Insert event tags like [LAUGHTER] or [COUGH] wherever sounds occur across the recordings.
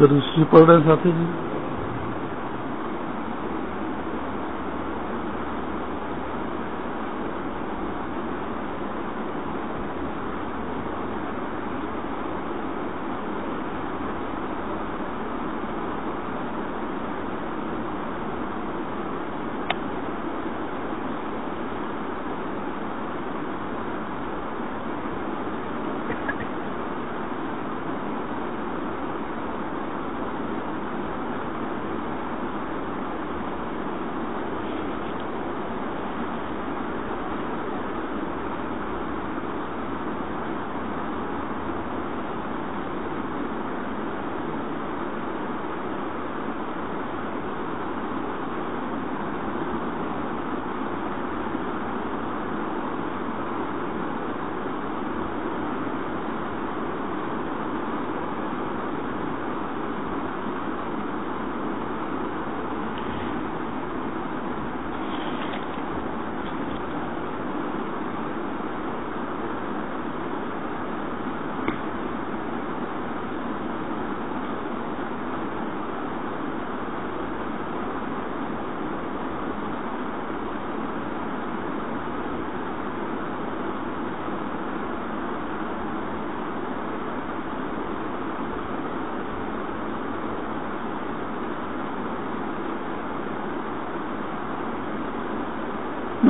درستی پڑھ رہے ہیں ساتھی جی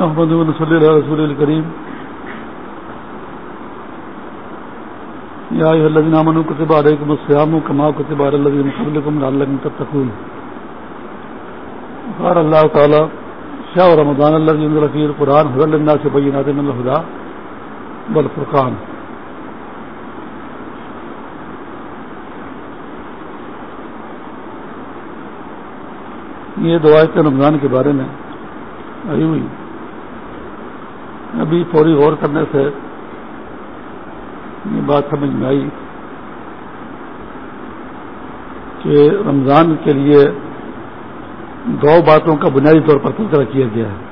محمد صلی اللہ رسول الکریم یا الذین آمنوا کتب علیکم الصیام کما کتب علی الذین من قبلکم لعلکم تتقون. قال اللہ تعالی شهر رمضان الذي انزل فيه القرآن هدى للناس بينات من الهدى والفرقان. یہ دعائیں رمضان کے بارے میں آئی ہوئی ابھی فوری غور کرنے سے یہ بات سمجھ میں آئی کہ رمضان کے لیے دو باتوں کا بنیادی طور پر تذکرہ کیا گیا ہے۔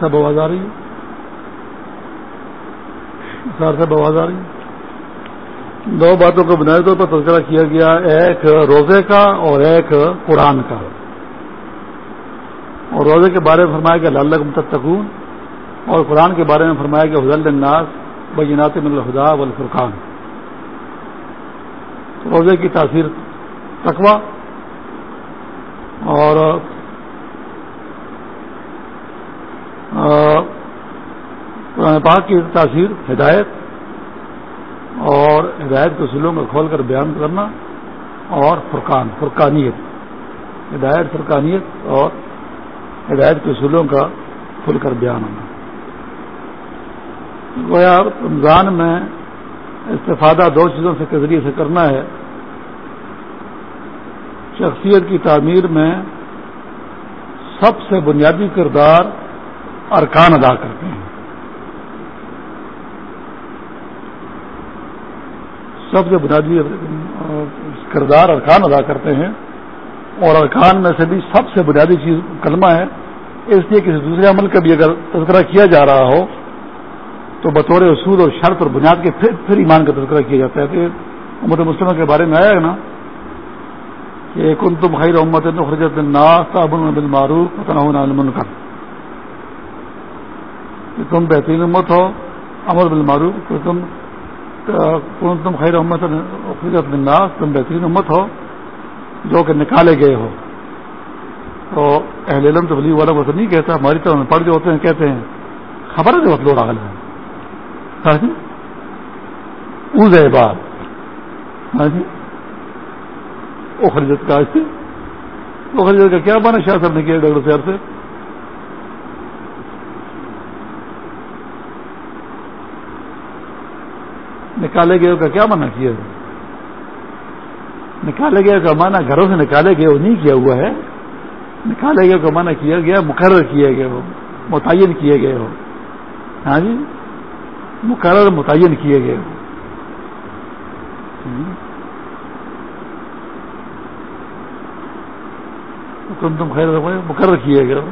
سب آواز آ رہی ہے۔ سر سب آواز آ رہی ہے۔ دو باتوں کا بنیادی طور پر تذکرہ کیا گیا، ایک روزے کا اور ایک قرآن کا۔ اور روزے کے بارے میں فرمایا کہ اللہ متقون اور قرآن کے بارے میں فرمایا کہ حضل الناس بجنات من الخدا والفرقان۔ روزے کی تاثیر تقوا اور قرآن پاک کی تاثیر ہدایت اور ہدایت کے اصولوں کو کھول کر بیان کرنا اور فرقان، فرقانیت۔ ہدایت، فرقانیت اور ہدایت کے اصولوں کا کھل کر بیان ہونا۔ گویا رمضان میں استفادہ دو چیزوں سے کے ذریعے سے کرنا ہے۔ شخصیت کی تعمیر میں سب سے بنیادی کردار ارکان ادا کرتے ہیں۔ سب سے بنیادی کردار ارکان ادا کرتے ہیں۔ اور ارکان میں سے بھی سب سے بنیادی چیز کلمہ ہے، اس لیے کسی دوسرے عمل کا بھی اگر تذکرہ کیا جا رہا ہو، تو بطور اصول اور شرط اور بنیاد کے پھر پھر ایمان کا تذکرہ کیا جاتا ہے۔ کہ امت مسلمہ کے بارے میں آیا ہے نا کہ کن تم خیر امت نخرجت الناس تعبن بالمعروف وتنهون عن المنکر۔ کہ تم بہترین امت ہو، امر بالمعروف، کہ تم کن تم خیر امت نخرجت الناس تم بہترین امت ہو۔ جو کہ نکالے گئے ہو۔ تو اہل علم تو ولی والا کو تو نہیں کہتا، ہماری طرح پڑھ جو ہوتے ہیں، کہتے ہیں، خبر ہے جو مطلب آگل ہے ہاں جی؟ اوز ہے بات۔ ہاں جی؟ اخرجت کا اخرجت کا کیا بنا شاہ صاحب نے کیا ڈاکٹر صاحب سے؟ نکالے گئے کا کیا منع کیا نکالے گئے کا مانا گھروں سے نکالے گئے وہ نہیں کیا ہوا ہے۔ نکالے گئے کا مانا کیا گیا، مقرر کیے گئے ہو، متعین کیے گئے ہو۔ ہاں جی؟ مقرر، متعین کیے گئے ہو۔ تم تم خیر مقرر کیے گئے ہو۔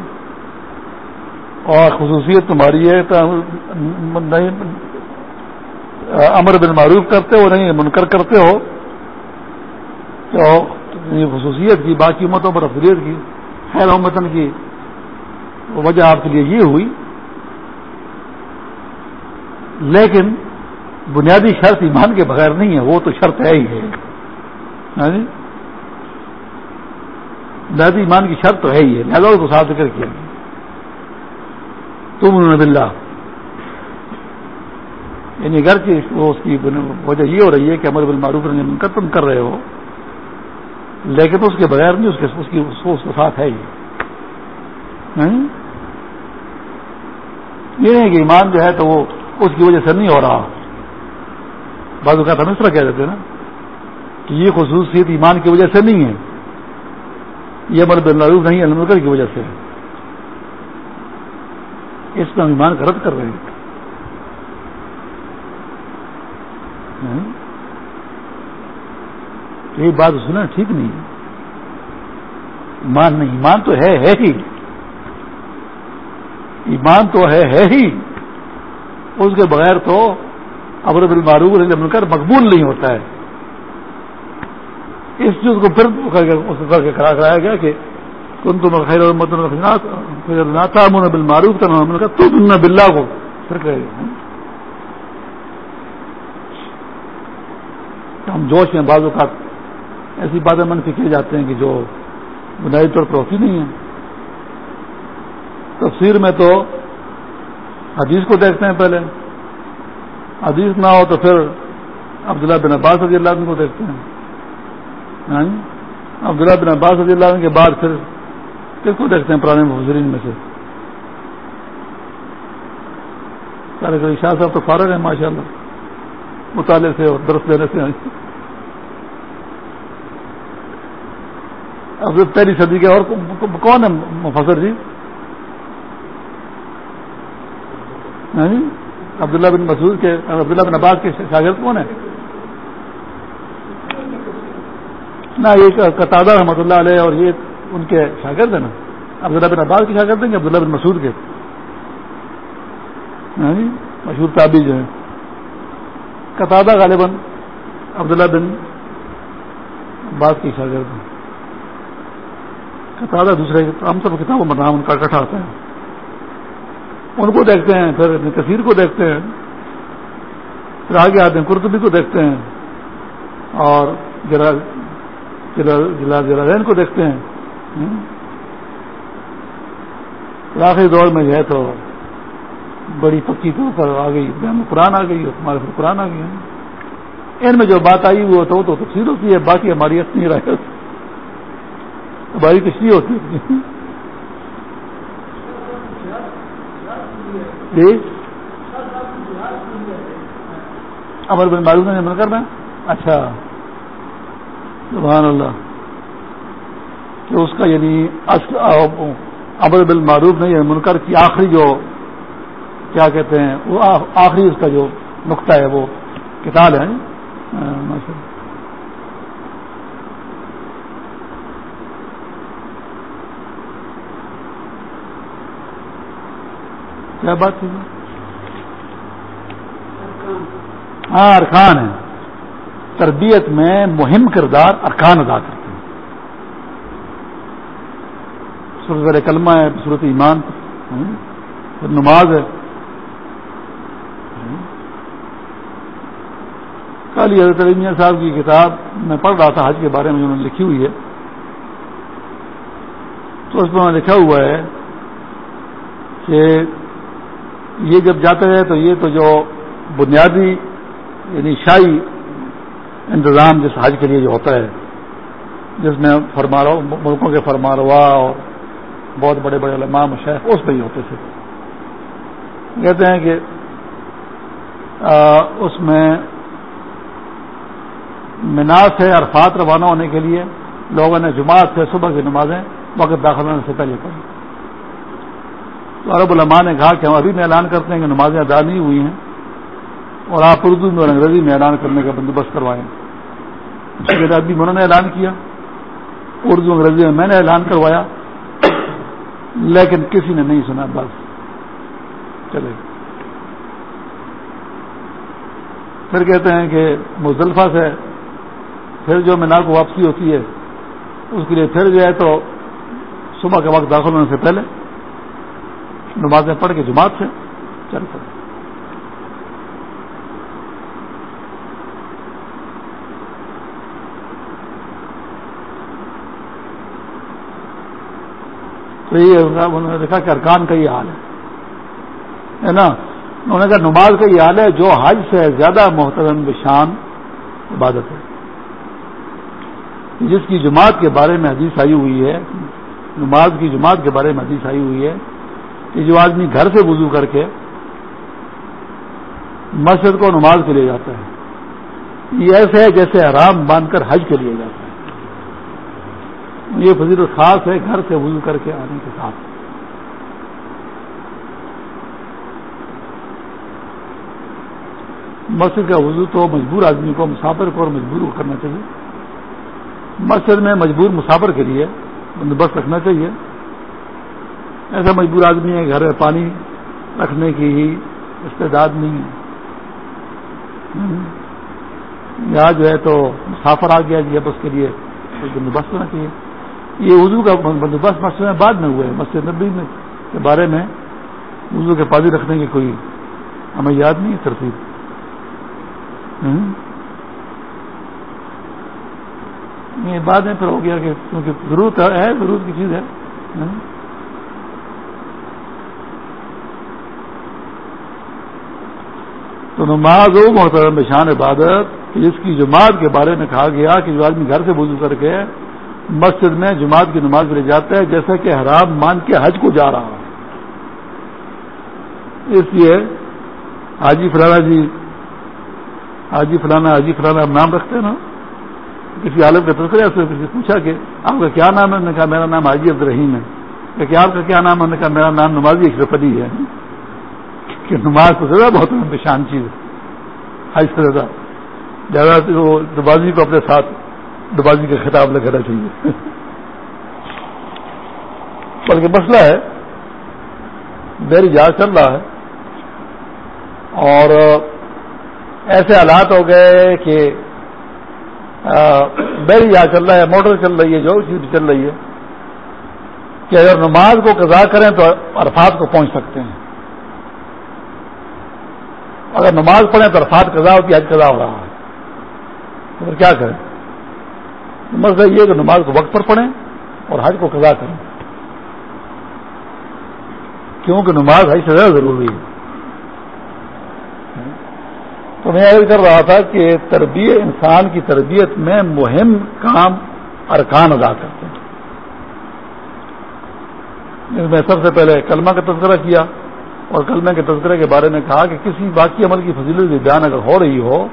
اور خصوصیت تمہاری ہے امر بن معروف کرتے ہو، نہیں، منکر کرتے ہو۔ تو خصوصیت کی، باقی امتوں پر افضلیت کی، خیر امتن کی وجہ آپ کے لیے یہ ہوئی۔ لیکن بنیادی شرط ایمان کے بغیر نہیں ہے، وہ تو شرط ہے ہی ہے۔ ہاں جی؟ بنیادی ایمان کی شرط تو ہے ہی ہے، لہٰذا کو صاف ذکر کیا۔ تم بلّہ یعنی گھر کی اس کی وجہ یہ ہو رہی ہے کہ امر بن معروف کا کر رہے ہو۔ لیکن اس کے بغیر نہیں، اس کے اس کی اس کے ساتھ ہے یہ۔ یہ نہیں کہ ایمان جو ہے تو وہ اس کی وجہ سے نہیں ہو رہا۔ بعض اوقات ہم اس طرح کہہ دیتے نا کہ یہ خصوصیت ایمان کی وجہ سے نہیں ہے۔ یہ امر بن نہیں ہے کی وجہ سے۔ اس میں ہم ایمان کا رد کر رہے ہیں۔ یہ بات سنا، ٹھیک نہیں ایمان نہیں، ایمان تو ہے ہے ہی۔ ایمان تو ہے ہے ہی۔ اس کے بغیر تو ابر بالمعروف مل کر مقبول نہیں ہوتا ہے۔ اس چیز کو پھر کر کے کھڑا کرایا گیا کہ کن تم خیر بل معروف کا نام تو تم بلّہ کو۔ پھر کہ ہم جوش میں بعض اوقات ایسی باتیں منفی کیے جاتے ہیں کہ جو بنیادی طور پر ہوتی نہیں ہیں تفسیر میں تو حدیث کو دیکھتے ہیں پہلے۔ حدیث نہ ہو تو پھر عبداللہ بن عباس رضی اللہ عنہ کو دیکھتے ہیں۔ ہاں جی؟ عبداللہ بن عباس رضی اللہ عنہ کے بعد پھر کس کو دیکھتے ہیں پرانے مفسرین میں سے؟ شاہ صاحب تو فارغ ہیں ماشاء اللہ مطالعے سے اور درست دینے سے۔ اب پہلی صدی کے اور کون ہے مفسر جی؟, ہاں جی؟ عبداللہ بن مسعود کے عبداللہ بن عباس کے شاگرد کون ہے نہ، یہ قطع رحمۃ اللہ علیہ اور یہ ان کے شاگرد ہیں نا۔ عبداللہ بن عباس کے شاگرد ہیں کہ عبداللہ بن مسعود کے؟ ہاں جی؟ مشہور تابی جو ہے قطع غالباً عبداللہ بن عباس کی شاگرد ہیں۔ تازہ دوسرے ہم سب کتابوں میں نام ان کا اکٹھا آتا ہے۔ ان کو دیکھتے ہیں، پھر کثیر کو دیکھتے ہیں۔ پھر آگے آتے ہیں، قرطبی کو دیکھتے ہیں۔ اور جلالین کو دیکھتے ہیں۔ آخری دور میں جو ہے تو بڑی پکی طور پر آ گئی قرآن آ گئی ہمارے پھر قرآن آ گئی۔ ان میں جو بات آئی وہ تو تفصیل ہوتی ہے، باقی ہماری اپنی رائے ہماری کشتی ہوتی۔ جی؟ امر بن معروف نے عمل کرنا اچھا۔ سبحان اللہ۔ کہ اس کا یعنی امر بن معروف نہیں منکر کی آخری جو کیا کہتے ہیں وہ آخری اس کا جو نقطہ ہے وہ کتاب ہے۔ ہاں، ماشاء کیا بات تھی؟ ہاں ارکان ہے۔ تربیت میں مہم کردار ارکان ادا کرتے ہیں۔ صورت کلمہ ہے صورت ایمان۔ پھر نماز ہے۔ کل حضرت علیمیہ صاحب کی کتاب میں پڑھ رہا تھا حج کے بارے میں انہوں نے لکھی ہوئی ہے۔ تو اس میں لکھا ہوا ہے کہ یہ جب جاتے ہیں تو یہ تو جو بنیادی یعنی شاہی انتظام جس حج کے لیے جو ہوتا ہے، جس میں فرمارو ملکوں کے فرماروا اور بہت بڑے بڑے علماء شیخ اس پہ ہی ہوتے تھے۔ کہتے ہیں کہ اس میں مناس سے عرفات روانہ ہونے کے لیے لوگوں نے جماعت سے صبح کی نمازیں وقت داخل ہونے سے پہلے پڑھی۔ تو عرب علماء نے کہا کہ ہم ابھی میں اعلان کرتے ہیں کہ نمازیں ادا نہیں ہوئی ہیں اور آپ اردو میں اور انگریزی میں اعلان کرنے کا بندوبست کروائیں۔ ابھی انہوں نے اعلان کیا۔ اردو، انگریزی میں میں نے اعلان کروایا، لیکن کسی نے نہیں سنا، بس۔ چلے۔ پھر کہتے ہیں کہ مزدلفہ سے پھر جو مینا کو واپسی ہوتی ہے، اس کے لیے پھر جو ہے تو صبح کے وقت داخل ہونے سے پہلے نمازیں پڑھ کے جماعت سے چل پڑے۔ تو یہ انہوں نے دیکھا کہ ارکان کا یہ حال ہے۔ نا؟ انہوں نے کہا نماز کا یہ حال ہے جو حج سے زیادہ محترم بشان عبادت ہے۔ جس کی جماعت کے بارے میں حدیث آئی ہوئی ہے، نماز کی جماعت کے بارے میں حدیث آئی ہوئی ہے کہ جو آدمی گھر سے وضو کر کے مسجد کو نماز کے لیے جاتا ہے، یہ ایسے ہے جیسے آرام باندھ کر حج کے لیے جاتا ہے۔ یہ فضیل خاص ہے گھر سے وضو کر کے آنے کے ساتھ۔ مسجد کا وضو تو مجبور آدمی کو، مسافر کو اور مجبور کو کرنا چاہیے۔ مسجد میں مجبور مسافر کے لیے بندوبست رکھنا چاہیے۔ ایسا مجبور آدمی ہے، گھر میں پانی رکھنے کی ہی استعداد نہیں ہے۔ یہاں جو ہے تو مسافر آ گیا جی اب اس کے لیے بندوبست ہونا چاہیے۔ یہ اردو کا بندوبست مسجد میں بعد میں ہوا ہے، مسجد نبی میں کے بارے میں اردو کے پانی رکھنے کی کوئی ہمیں یاد نہیں ہے، ترتیب۔ یہ بعد میں پھر ہو گیا کہ کیونکہ ضرورت ہے، ضرورت کی چیز ہے۔ تو نماز و محترم شان عبادت جس کی جماعت کے بارے میں کہا گیا کہ جو آدمی گھر سے بزو کر کے مسجد میں جماعت کی نماز لے جاتا ہے، جیسا کہ حرام مان کے حج کو جا رہا ہے۔ اس لیے حاجی فلانا جی حاجی فلانا حاجی فلانا نام رکھتے ہیں نا؟ کسی عالم کا تذکرہ سے پوچھا کہ آپ کا کیا نام ہے؟ نے کہا، میرا نام حاجی عبد الرحیم ہے کہ آپ کا کیا نام ہے؟ نے کہا، میرا نام نمازی اشرف علی ہے۔ کہ نماز تو زیادہ بہت پریشان چیز ہے۔ حج سے زیادہ۔ زیادہ وہ نمازی کو اپنے ساتھ نمازی کا خطاب لگانا چاہیے۔ بلکہ مسئلہ ہے میری جانچ چل رہا ہے۔ اور ایسے حالات ہو گئے کہ بیل یا چل رہا ہے، موٹر چل رہی ہے، جو چیز چل رہی ہے۔ کہ اگر نماز کو قضا کریں تو عرفات کو پہنچ سکتے ہیں۔ اگر نماز پڑھیں تو عرفات قضا ہوتی ہے آج قضا ہو رہا ہے۔ تو پھر کیا کریں؟ مسئلہ یہ کہ نماز کو وقت پر پڑھیں اور حج کو قضا کریں۔ کیونکہ نماز حج سے زیادہ ضروری ہے۔ تو میں یہ کر رہا تھا کہ تربیت انسان کی تربیت میں مہم کام ارکان ادا کرتے ہیں۔ میں سب سے پہلے کلمہ کا تذکرہ کیا۔ اور کلمہ کے تذکرے کے بارے میں کہا کہ کسی باقی عمل کی فضیلت بیان اگر ہو رہی ہو،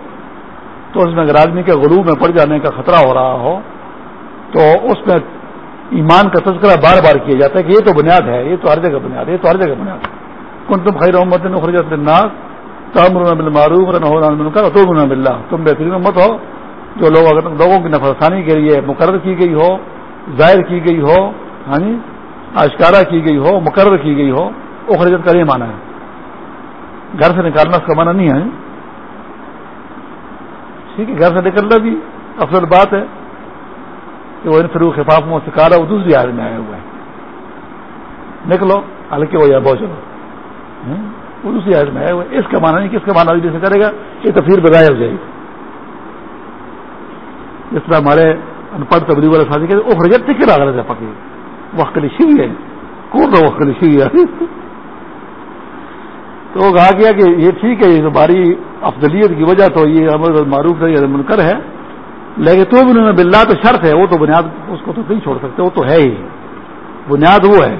تو اس میں اگر آدمی کے غروب میں پڑ جانے کا خطرہ ہو رہا ہو، تو اس میں ایمان کا تذکرہ بار بار کیا جاتا ہے کہ یہ تو بنیاد ہے، یہ تو ہر جگہ بنیاد ہے، یہ تو ہر جگہ بنیاد ہے۔ کن تم خیر محمد خرجت الناس معروف تو بلّہ تم بہترین مت ہو جو لوگ اگر لوگوں کی نفرسانی کے لیے مقرر کی گئی ہو، ظاہر کی گئی ہو ہاں جی آشکارا کی گئی ہو، مقرر کی گئی ہو وہ خرجت کا یہ مانا ہے۔ گھر سے نکالنا اس کا مانا نہیں ہے۔ ٹھیک ہے، گھر سے نکلنا بھی افضل بات ہے کہ وہ ان فروخ خفاف میں سکھا وہ دوسری آدمی میں آئے ہوئے ہیں۔ نکلو، ہلکے ہو یا بہت چلو۔ وہ دوسری آیت میں ہے اس کا مانا نہیں کس کا مانا جیسے کرے گا، یہ تفصیل بظاہر ہو جائے گی۔ جس طرح ہمارے ان پڑھ تبدیل والے ساتھی کہتے وہ رجت ٹکر آ رہا پکی وہ کلیشی ہے۔ کون رہا وہ کلیشی ہے؟ تو وہ کہا گیا کہ یہ ٹھیک ہے، یہ ہماری افضلیت کی وجہ تو یہ امر معروف ہے، یہ منکر ہے۔ لیکن تو بھی انہوں نے بلّہ تو شرط ہے، وہ تو بنیاد اس کو تو نہیں چھوڑ سکتے، وہ تو ہے ہی۔ بنیاد وہ ہے۔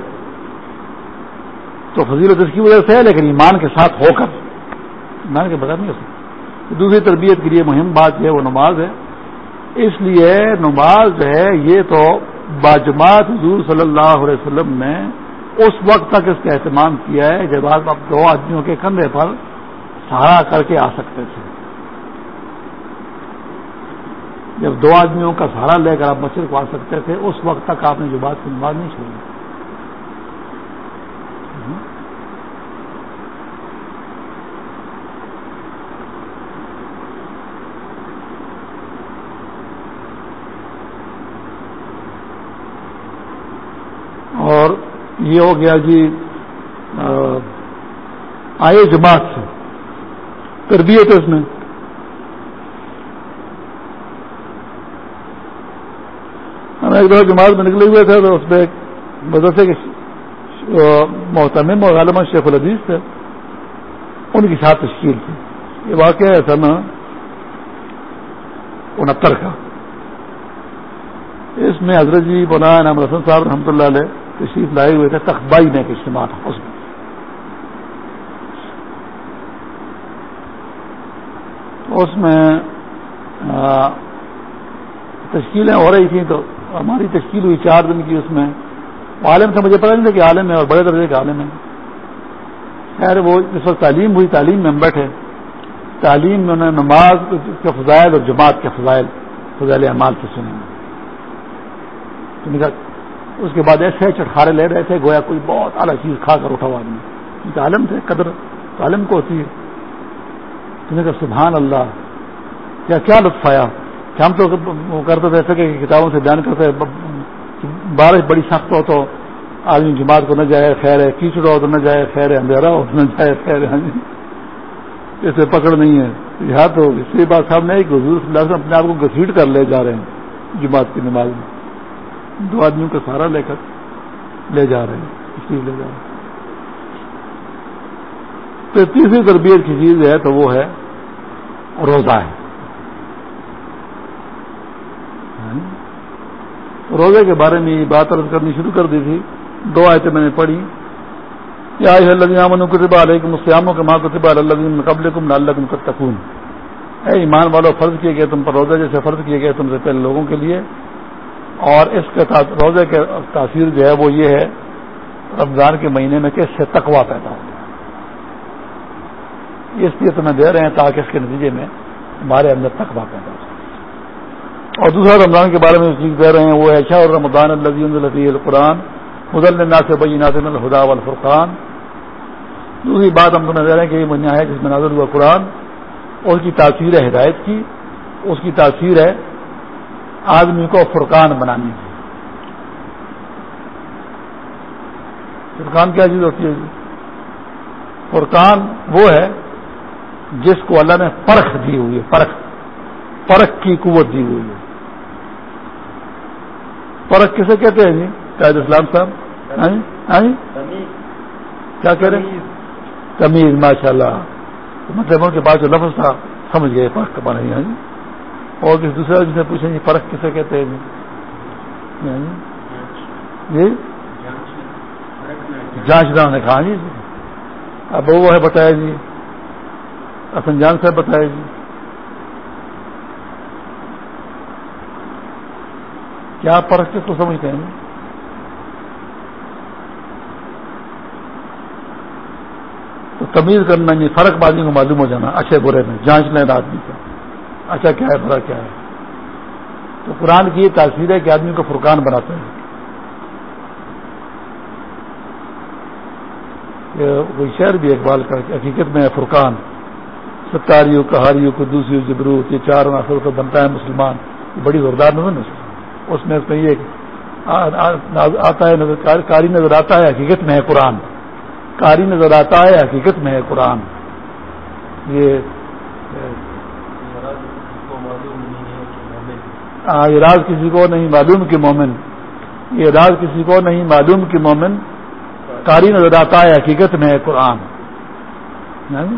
تو فضیلت اس کی وجہ سے ہے، لیکن ایمان کے ساتھ ہو کر۔ ایمان کے بغیر نہیں ہو سکتا دوسری تربیت کے لیے مہم بات جو ہے، وہ نماز ہے۔ اس لیے نماز جو ہے، یہ تو باجماعت حضور صلی اللہ علیہ وسلم نے اس وقت تک اس کا اہتمام کیا ہے جب آپ دو آدمیوں کے کندھے پر سہارا کر کے آ سکتے تھے۔ جب دو آدمیوں کا سہارا لے کر آپ مسجد کو آ سکتے تھے، اس وقت تک آپ نے جو بات کی نہیں چھوڑی۔ یہ ہو گیا جی آئے جماعت سے۔ تربیت اس میں ہم ایک دفعہ جماعت میں نکلے ہوئے تھے تو اس میں مدرسے کے محتمم اور عالمہ شیخ العزیز تھے۔ ان کی ساتھ تشکیل تھی۔ یہ واقعہ ہے سن انہتر کا۔ اس میں حضرت جی مولانا نام رسن صاحب رحمۃ اللہ علیہ تشریف لائے ہوئے تھے، تخبائی میں ایک اجتماع تھا، اس میں۔ اس میں تشکیلیں ہو رہی تھیں، تو ہماری تشکیل ہوئی چار دن کی اس میں۔ عالم سے مجھے پتا نہیں تھا کہ عالم ہے اور بڑے درجے کے عالم ہے خیر، وہ جس وقت تعلیم ہوئی، تعلیم میں ہم بیٹھے۔ تعلیم میں انہوں نے نماز کے فضائل اور جماعت کے فضائل فضائل اعمال سے سنے اس کے بعد ایسے چٹخارے لے رہے تھے، گویا کوئی بہت اعلیٰ چیز کھا کر اٹھا ہوا آدمی۔ عالم تھے، قدر عالم کو ہوتی ہے۔ تم نے کہا، سبحان اللہ، کیا کیا لطف آیا؟ کہ ہم تو کرتے تھے ایسے کہ کتابوں سے بیان کرتے بارش بڑی سخت ہو تو آدمی جماعت کو نہ جائے، خیر ہے کیچڑ ہو تو نہ جائے، خیر ہے، اندھیرا ہو تو نہ جائے، خیر ہے ہاں جی۔ اسے پکڑ نہیں ہے۔ یہاں تو اس لیے بات صاحب نے حضور صلی اللہ علیہ وسلم اپنے آپ کو گسیٹ کر لے جا رہے ہیں، جماعت کی نماز میں۔ دو آدمیوں کا سہارا لے کر لے جا رہے ہیں اس لیے لے جا رہے ہیں۔ تو تیسری تربیت کی چیز ہے، تو وہ ہے روزہ ہے۔ ہاں جی۔ روزے کے بارے میں یہ بات عرض کرنی شروع کر دی تھی۔ دو آیتیں میں نے پڑھی۔ یا امن کتبہ علیہ مسلموں کے ماں کتبہ اللہ قبل کم اللہ تکون اے ایمان والو، فرض کیے گئے تم پر روزے جیسے فرض کیے گئے تم سے پہلے لوگوں کے لیے۔ اور اس کے روزے کے تاثیر جو ہے وہ یہ ہے، رمضان کے مہینے میں کہ اس سے تقوا پیدا ہو اس لیے تمہیں دے رہے ہیں تاکہ اس کے نتیجے میں ہمارے اندر تقوا پیدا ہو اور دوسرا رمضان کے بارے میں جو چیز کہہ رہے ہیں وہ ہے شاہ رمضان الفی القرآن مدل ناصر بئی ناصر الخدا الفرقان دوسری بات ہم تمہیں دے رہے ہیں کہ یہ مہینہ ہے جس میں نازل ہوا قرآن اس کی تاثیر ہے ہدایت کی، اس کی تاثیر ہے آدمی کو فرقان بنانے کی۔ فرقان کیا چیز ہوتی ہے فرقان وہ ہے جس کو اللہ نے پرکھ دی ہوئی ہے پرکھ پرکھ کی قوت دی ہوئی ہے۔ فرق کسے کہتے ہیں جی؟ قائد اسلام صاحب؟ ہاں جی؟ ہاں جی؟ کیا کہہ رہے ہیں؟ تمیز۔ ماشاء اللہ مطلب کے بعد جو لفظ تھا سمجھ گئے فرق کا ہے جی؟ اور کسی دوسرے جسے پوچھیں گے فرق کسے کہتے ہیں؟ جی ہاں جی نے کہا ہاں جی۔ اب وہ ہے بتایا جی۔ حسن جان صاحب بتایا جی۔ کیا فرق کس کو سمجھتے ہیں؟ تو تمیز کرنا نہیں، فرق بازی کو معلوم ہو جانا، اچھے برے میں، جانچ لیں آدمی کا اچھا کیا ہے برا کیا ہے؟ تو قرآن کی یہ تاثیر ہے کہ آدمی کو فرقان بناتے ہیں کوئی شہر بھی اقبال کا حقیقت میں ہے فرقان۔ ستاریوں کہاریوں کو دوسری جبروت، یہ چار عناصر کو بنتا ہے مسلمان۔ یہ بڑی زوردار نظر ہے۔ اس میں یہ آتا ہے کاری نظر آتا ہے حقیقت میں ہے قرآن۔ کاری نظر آتا ہے حقیقت میں ہے قرآن۔ یہ یہ راز کسی کو نہیں، معلوم کہ مومن، یہ راز کسی کو نہیں، معلوم کہ مومن کاری نظر آتا ہے، حقیقت میں ہے قرآن۔ جی؟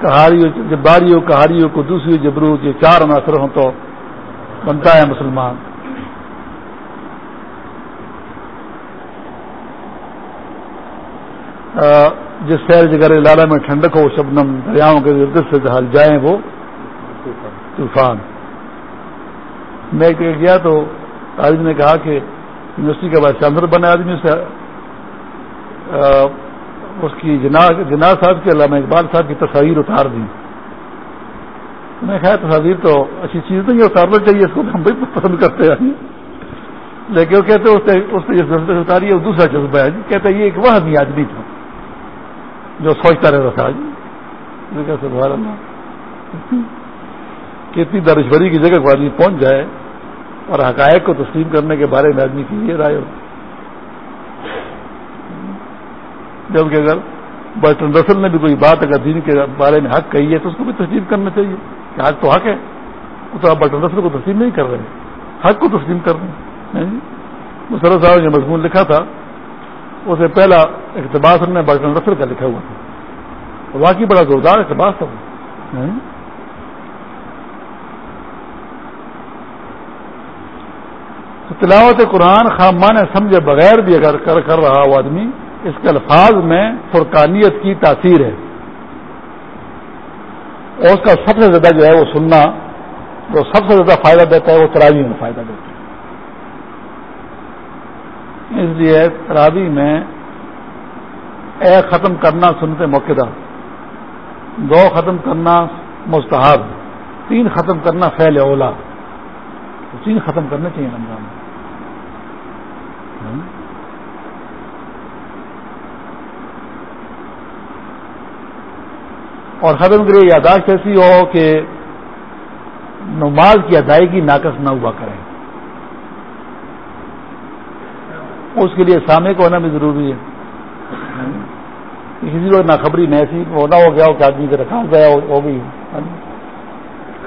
کہاریوں جباریوں کہاریوں کو دوسری جبروت، یہ چار عناصر ہوں تو بنتا ہے مسلمان۔ جس شہر جگہ لالا میں ٹھنڈک ہو شبنم دریاؤں کے گرد سے جہاں جائیں وہ طوفان۔ میں گیا تو آدمی نے کہا کہ یونیورسٹی کے بعد چاندر بنے آدمی سے۔ اس کی جناز صاحب کے علامہ اقبال صاحب کی تصاویر اتار دی میں کہا تصاویر تو اچھی چیز نہیں اتارنا چاہیے اس کو ہم بھی پسند کرتے ہیں۔ لیکن وہ کہتے اس نے جس اتاری ہے، وہ دوسرا جذبہ ہے جی، کہتے یہ ایک وہ آدمی تھا، جو سوچتا رہتا تھا۔ جی کیسے بہار کہ اتنی دانشوری کی جگہ کو آدمی پہنچ جائے اور حقائق کو تسلیم کرنے کے بارے میں آدمی کی یہ رائے ہو۔ جبکہ اگر برٹن رسل نے بھی کوئی بات اگر دین کے بارے میں حق کہی ہے تو اس کو بھی تسلیم کرنا چاہیے کہ حق تو حق ہے تو آپ برٹن رسل کو تسلیم نہیں کر رہے حق کو تسلیم کر رہے ہیں مسرت صاحب نے مضمون لکھا تھا اسے پہلا اقتباس ہم نے برٹن رسل کا لکھا ہوا تھا۔ واقعی بڑا زوردار اقتباس تھا تلاوت قرآن خامان سمجھے بغیر بھی اگر کر کر رہا وہ آدمی، اس کے الفاظ میں فرقانیت کی تاثیر ہے۔ اور اس کا سب سے زیادہ جو ہے وہ سننا، جو سب سے زیادہ فائدہ دیتا ہے وہ تراوی میں فائدہ دیتا ہے۔ اس لیے تراوی میں ایک ختم کرنا سنتے موقع دو ختم کرنا مستحب، تین ختم کرنا فیل اولا۔ تین ختم کرنے چاہیے رمضان میں اور ختم کے لیے یاداشت ایسی ہو کہ نماز کی ادائیگی ناقص نہ ہوا کرے۔ اس کے لیے سامنے کو ہونا بھی ضروری ہے۔ کسی کو ناخبری میں ایسی ہونا ہو گیا ہو کہ آدمی کا رکھا گیا ہو گئی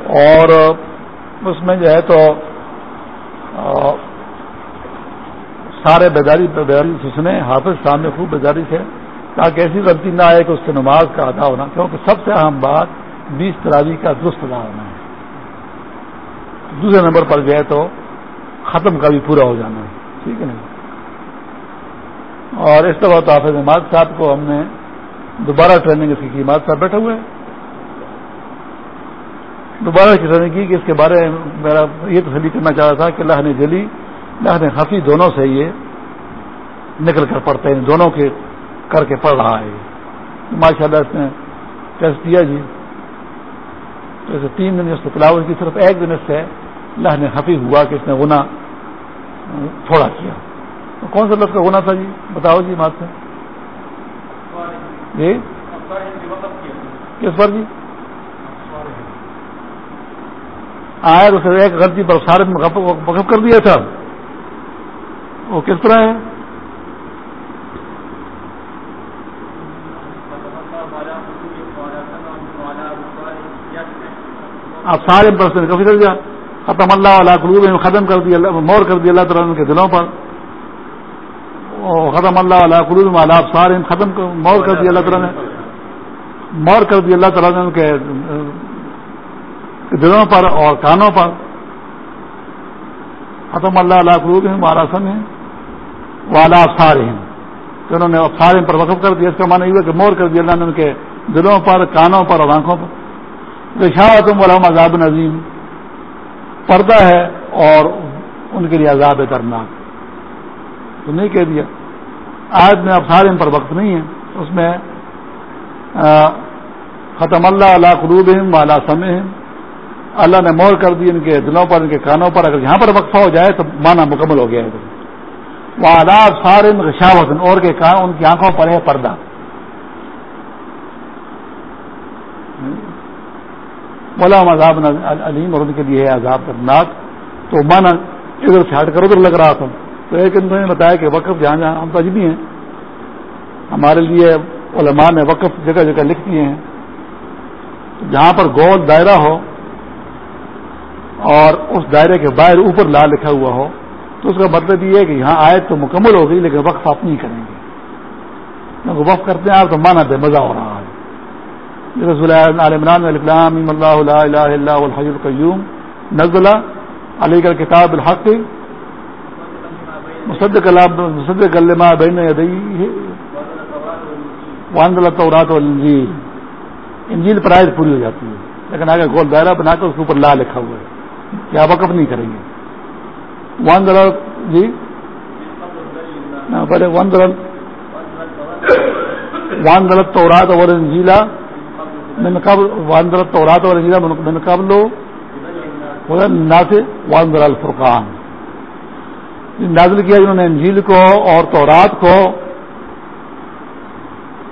اور اس میں جو ہے تو سارے بیداری بیداری سوچنے حافظ سامنے خوب بیداری سے تاکہ ایسی غلطی نہ آئے کہ اس سے نماز کا ادا ہونا، کیونکہ سب سے اہم بات بیس تراوی کا درست ادا ہونا ہے۔ دوسرے نمبر پر گئے تو ختم کا بھی پورا ہو جانا ہے، ٹھیک ہے نا؟ اور اس طرح تو حافظ نماز صاحب کو ہم نے دوبارہ ٹریننگ اس کی قیمت صاحب بیٹھے ہوئے دوبارہ کی ٹریننگ کی کہ اس کے بارے میں میرا یہ تسلی کرنا چاہ رہا تھا کہ اللہ نے جلی اللہ نے دونوں سے یہ نکل کر پڑتے ہیں، دونوں کے کر کے پڑھ رہا ہے ماشاء اللہ اس نے ٹیسٹ دیا جی۔ تو اسے تین دن اس تلاوت کی، صرف ایک دن اس سے اللہ نے ہوا کہ اس نے گنا تھوڑا کیا۔ تو کون سا لفظ کا گنا تھا جی؟ بتاؤ جی بات سے۔ جی؟ کس پر جی؟ آیا تو ایک غلطی پر سارے وقف کر دیا تھا۔ وہ کس طرح ہے؟ آپ سارے پرسن کافی کر دیا۔ ختم اللہ علیہ قلوب میں ختم کر دیا مور کر دیا اللہ تعالیٰ ان کے دلوں پر۔ ختم اللہ علیہ قلوب میں اللہ سارے ختم مور کر دیا اللہ تعالیٰ نے۔ مور کر دیا اللہ تعالیٰ نے ان کے دلوں پر اور کانوں پر۔ ختم اللہ علیہ قلوب میں ماراسن ہے والا سارے ہیں تو انہوں نے سارے پر وقف کر دیا، اس کا معنی یہ کہ مور کر دیا اللہ نے ان کے دلوں پر، کانوں پر اور آنکھوں پر۔ تم علام عذاب نظیم۔ پردہ ہے اور ان کے لیے عذاب درناک تو نہیں کہہ دیا۔ آج میں اب سارے پر وقت نہیں ہے۔ اس میں ختم اللہ اللہ قروب والا سمے اللہ نے مور کر دی ان کے دلوں پر، ان کے کانوں پر۔ اگر یہاں پر وقفہ ہو جائے تو مانا مکمل ہو گیا ہے۔ وہ آداب سارے اور کے کان ان کی آنکھوں پر ہے پردہ۔ مولا عذاب علیم اور ان کے لیے عذاب کرناک تو مانا ادھر سے ہٹ کر ادھر لگ رہا تھا۔ تو ایک انہوں نے بتایا کہ وقف جہاں جہاں ہم تو ہیں۔ ہمارے لیے علماء نے وقف جگہ جگہ لکھ دیے ہیں۔ جہاں پر گول دائرہ ہو اور اس دائرے کے باہر اوپر لا لکھا ہوا ہو۔ تو اس کا مطلب یہ ہے کہ یہاں آئے تو مکمل ہو گئی لیکن وقف آپ نہیں کریں گے۔ کیونکہ وقف کرتے ہیں، آپ تو مانا بے مزہ ہو رہا ہے۔ رسول عمران الکلام اللہ الہ الحی القیوم، نزل علی کا کتاب الحق، مصدق مصدق لما بین یدیہ، وانزل التوراۃ والانجیل۔ انجیل پر آیت پوری ہو جاتی ہے، لیکن آگے گول دائرہ بنا کر اس کے اوپر لا لکھا ہوا ہے۔ کیا وقف نہیں کریں گے۔ وانزل جی بڑے وانزل وانزل التوراۃ والانجیل من قبل واندر التورات والانجیل من قبل هدى الناس واندر الفرقان نازل کیا جنہوں نے انجیل کو اور تورات کو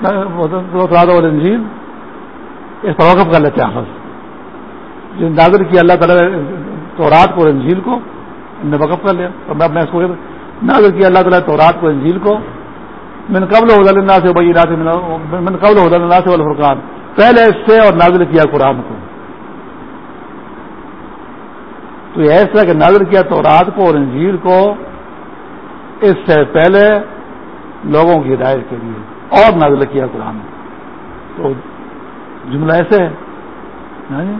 تورات اور انجیل اس پر وقف کر لیتے ہیں جن نازل کیا اللہ تعالیٰ تورات کو اور انجیل کو نے وقف کر لیا۔ تو میں اپنے کو نازل کیا، اللہ تعالیٰ تورات کو، انجیل کو۔ من قبل اللہ سے بھائی من قبل اللہ سے والفرقان۔ پہلے اس سے اور نازل کیا قرآن کو۔ تو یہ ایسا کہ نازل کیا تو رات کو اور انجیر کو، اس سے پہلے لوگوں کی ہدایت کے لیے اور نازل کیا قرآن۔ تو جملہ ایسے ہے۔ ہاں جی؟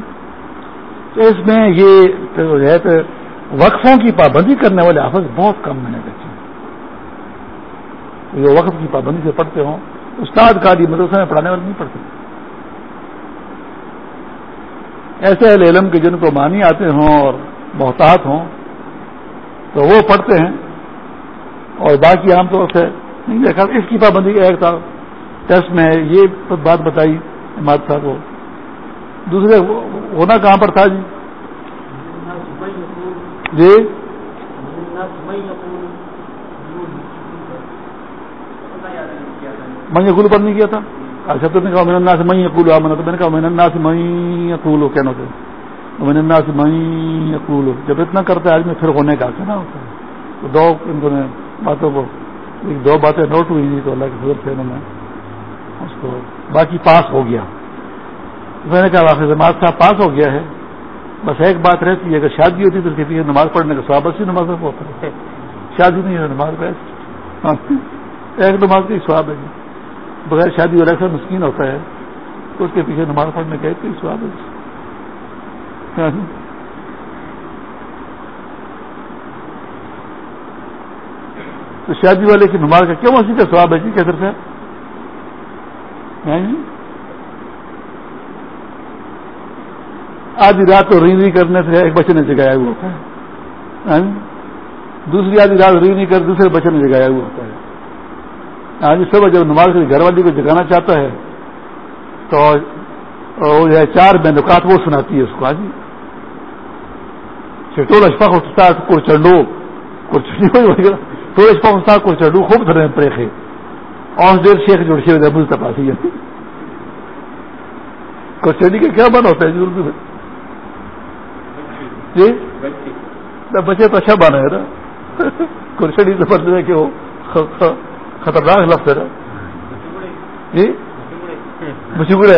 تو اس میں یہ وقفوں کی پابندی کرنے والے حافظ بہت کم میں نے دیکھے جو وقت کی پابندی سے پڑھتے ہوں، استاد کا مدرسہ میں پڑھانے والے نہیں پڑھتے۔ ایسے اہل علم کے جن کو مانی آتے ہوں اور محتاط ہوں، تو وہ پڑھتے ہیں اور باقی عام طور سے نہیں دیکھا۔ اس کی پابندی ایک تھا، ٹیسٹ میں یہ بات بتائی اماد صاحب کو۔ دوسرے ہونا کہاں پر تھا جی؟ جی؟ میں گل پر نہیں کیا تھا؟ اچھا تو نے کہا میں نے میں اکول میں نے کہا میں نے سے میں اکول ہو کہنا سے۔ میں نے سے میں اکول جب اتنا کرتا ہے آدمی پھر ہونے کا کہنا ہوتا ہے تو دو ان کو نے باتوں کو، ایک دو باتیں نوٹ ہوئی تھی تو اللہ کے فضل سے انہوں نے اس کو، باقی پاس ہو گیا۔ میں نے کہا واقع جماعت صاحب پاس ہو گیا ہے۔ بس ایک بات رہتی ہے اگر شادی ہوتی تو اس کے پیچھے نماز پڑھنے کا سواب اسی نماز ہوتا ہے۔ شادی نہیں ہے نماز ہاں، ایک نماز کا ہی سواب ہے۔ بغیر شادی والا ایسا مسکین ہوتا ہے تو اس کے پیچھے نماز پڑھنے کا ایک سواب ہے۔ ہاں جی۔ تو شادی والے کی نماز کا کیوں اسی کا سواب ہے جی کیسر سے آدھی رات کو ری کرنے سے ایک بچے نے جگایا ہوا ہوتا ہے۔ ہاں جی؟ دوسری آدھی رات ری نہیں کر، دوسرے بچے نے جگایا ہوا ہوتا ہے۔ آج صبح جب نماز کے گھر والی کو جگانا چاہتا ہے، تو چار میں نکات وہ سناتی ہے اس کو ہاں جی۔ آج ٹول اشفا ہوتا چنڈو ٹول اشفا ہوتا چنڈو خوب دھرے پریخے۔ اور دیر شیخ جوڑ ہوئے تپاسی ہے چنڈی کا کیا بند ہوتا ہے جی؟ جی بچے تو اچھا بنا ہے نا۔ کرسڑی سے پڑھ کہ وہ خطرناک لفظ ہے نا۔ جی؟ مشکڑے